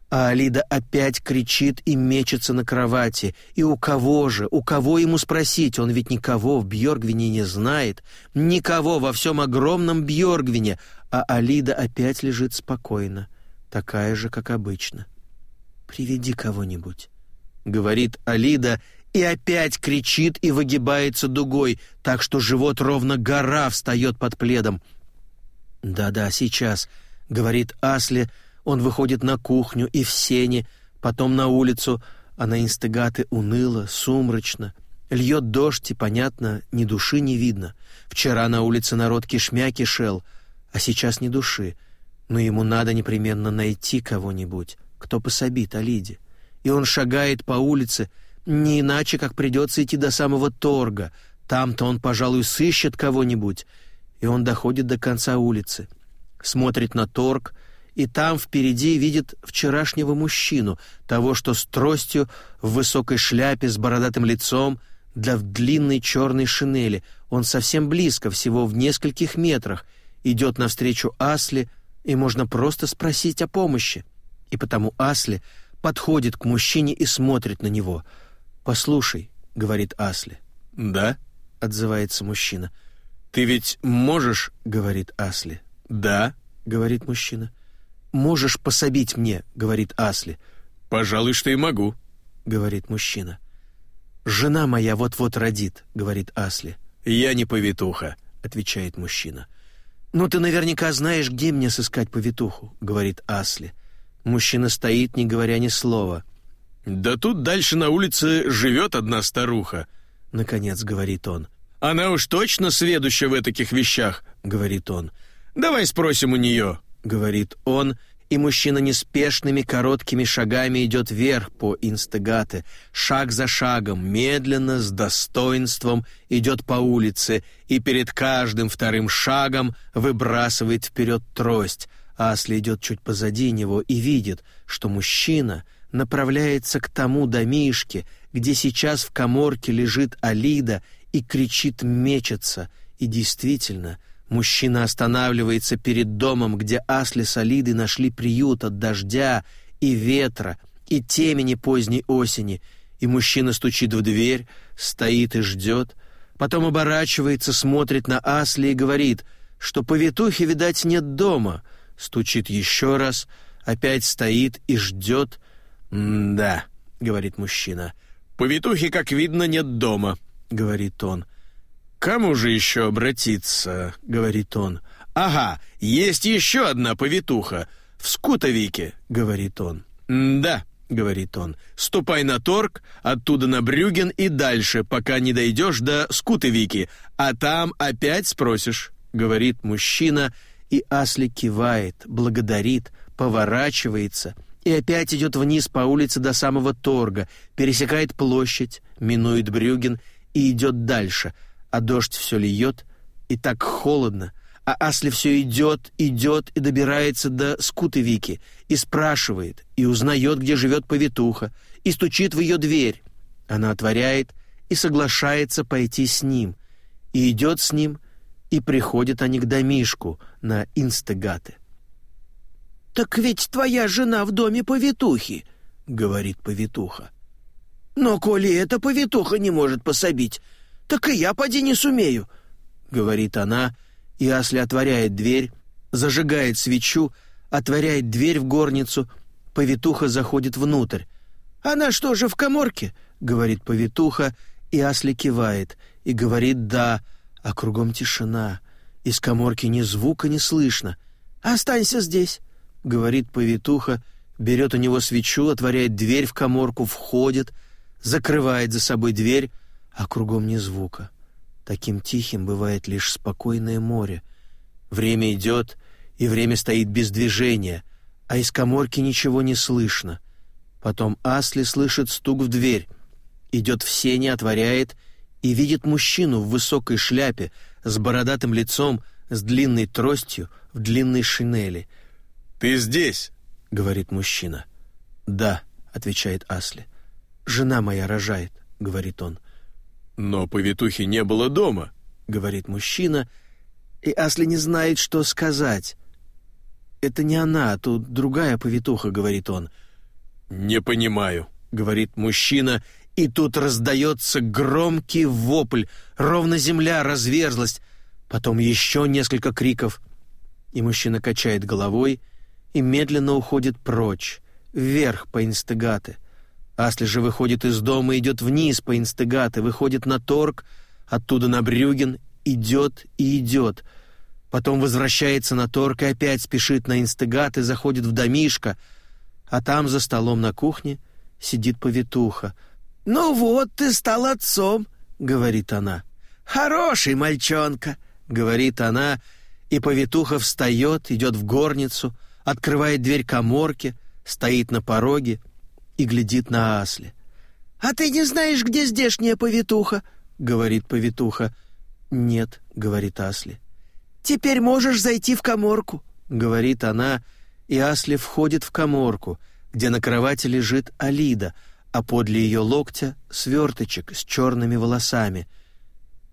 а Алида опять кричит и мечется на кровати. И у кого же, у кого ему спросить? Он ведь никого в Бьоргвине не знает. Никого во всем огромном Бьоргвине. А Алида опять лежит спокойно, такая же, как обычно. «Приведи кого-нибудь», — говорит Алида, и опять кричит и выгибается дугой, так что живот ровно гора встает под пледом. «Да-да, сейчас», — говорит Асли, — он выходит на кухню и в сене, потом на улицу, а на инстагаты уныло, сумрачно. Льет дождь, и, понятно, ни души не видно. Вчера на улице народ кишмяки шел, а сейчас ни души. Но ему надо непременно найти кого-нибудь, кто пособит Алиде. И он шагает по улице, не иначе, как придется идти до самого торга. Там-то он, пожалуй, сыщет кого-нибудь. И он доходит до конца улицы, смотрит на торг — и там впереди видит вчерашнего мужчину, того, что с тростью, в высокой шляпе, с бородатым лицом, да в длинной черной шинели. Он совсем близко, всего в нескольких метрах, идет навстречу Асли, и можно просто спросить о помощи. И потому Асли подходит к мужчине и смотрит на него. «Послушай», — говорит Асли. «Да?» — отзывается мужчина. «Ты ведь можешь?» — говорит Асли. «Да», — говорит мужчина можешь пособить мне», — говорит Асли. «Пожалуй, что и могу», — говорит мужчина. «Жена моя вот-вот родит», — говорит Асли. «Я не повитуха», — отвечает мужчина. Но ты наверняка знаешь, где мне сыскать повитуху», — говорит Асли. Мужчина стоит, не говоря ни слова. «Да тут дальше на улице живет одна старуха», — наконец говорит он. «Она уж точно сведуща в таких вещах», — говорит он. «Давай спросим у нее» говорит он, и мужчина неспешными короткими шагами идет вверх по инстегате, шаг за шагом, медленно, с достоинством идет по улице и перед каждым вторым шагом выбрасывает вперед трость. Асли идет чуть позади него и видит, что мужчина направляется к тому домишке, где сейчас в коморке лежит Алида и кричит «мечется», и действительно – Мужчина останавливается перед домом, где асли солиды нашли приют от дождя и ветра, и темени поздней осени, и мужчина стучит в дверь, стоит и ждет, потом оборачивается, смотрит на асли и говорит, что повитухи, видать, нет дома, стучит еще раз, опять стоит и ждет. «Да», — говорит мужчина, — «повитухи, как видно, нет дома», — говорит он, — кому же еще обратиться?» — говорит он. «Ага, есть еще одна повитуха. В Скутовике», — говорит он. «Да», — говорит он, — «ступай на торг, оттуда на Брюген и дальше, пока не дойдешь до Скутовики, а там опять спросишь», — говорит мужчина, и Асли кивает, благодарит, поворачивается и опять идет вниз по улице до самого торга, пересекает площадь, минует Брюген и идет дальше — а дождь все льет, и так холодно, а Асли все идет, идет и добирается до Скутовики, и спрашивает, и узнает, где живет повитуха, и стучит в ее дверь. Она отворяет и соглашается пойти с ним, и идет с ним, и приходят они к домишку на Инстегаты. «Так ведь твоя жена в доме повитухи», — говорит повитуха. «Но коли эта повитуха не может пособить, так и я поди не сумею», — говорит она, и Асли отворяет дверь, зажигает свечу, отворяет дверь в горницу, повитуха заходит внутрь. «Она что же, в коморке?» — говорит повитуха, и Асли кивает, и говорит «да», а кругом тишина. Из коморки ни звука не слышно. «Останься здесь», — говорит повитуха, берет у него свечу, отворяет дверь в коморку, входит, закрывает за собой дверь, а кругом ни звука. Таким тихим бывает лишь спокойное море. Время идет, и время стоит без движения, а из коморки ничего не слышно. Потом Асли слышит стук в дверь, идет в сене, отворяет и видит мужчину в высокой шляпе, с бородатым лицом, с длинной тростью, в длинной шинели. «Ты здесь?» — говорит мужчина. «Да», — отвечает Асли. «Жена моя рожает», — говорит он. Но повитухи не было дома, говорит мужчина, и Асли не знает, что сказать. Это не она, а тут другая повитуха, говорит он. Не понимаю, говорит мужчина, и тут раздается громкий вопль, ровно земля разверзлась, потом еще несколько криков. И мужчина качает головой и медленно уходит прочь, вверх по инстегаты. Асли же выходит из дома, идет вниз по Инстегате, выходит на торг, оттуда на Брюген, идет и идет. Потом возвращается на торг и опять спешит на Инстегат заходит в домишко, а там за столом на кухне сидит повитуха. «Ну вот, ты стал отцом», — говорит она. «Хороший мальчонка», — говорит она, и повитуха встает, идет в горницу, открывает дверь коморки, стоит на пороге, и глядит на Асли. «А ты не знаешь, где здешняя повитуха?» — говорит повитуха. «Нет», — говорит Асли. «Теперь можешь зайти в коморку», — говорит она, и Асли входит в коморку, где на кровати лежит Алида, а подле ее локтя — сверточек с черными волосами.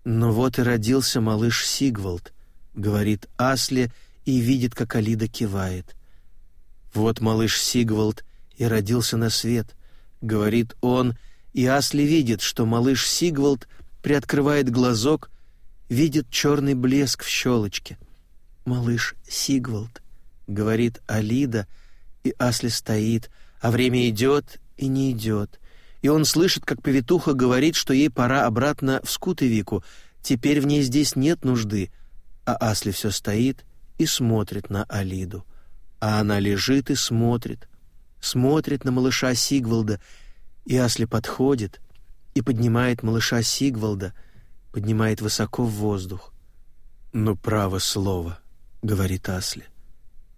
Но вот и родился малыш Сигвалд», — говорит Асли и видит, как Алида кивает. Вот малыш Сигвалд и родился на свет», — говорит он, и Асли видит, что малыш Сигвалд приоткрывает глазок, видит черный блеск в щелочке. «Малыш Сигвалд», — говорит Алида, и Асли стоит, а время идет и не идет. И он слышит, как повитуха говорит, что ей пора обратно в Скутовику, теперь в ней здесь нет нужды, а Асли все стоит и смотрит на Алиду. А она лежит и смотрит — смотрит на малыша Сигвальда и Асли подходит и поднимает малыша Сигвальда, поднимает высоко в воздух. «Ну, право слово», — говорит Асли.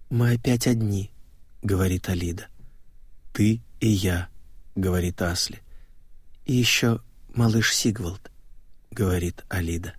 «Мы опять одни», — говорит Алида. «Ты и я», — говорит Асли. «И еще малыш Сигвальд, — говорит Алида.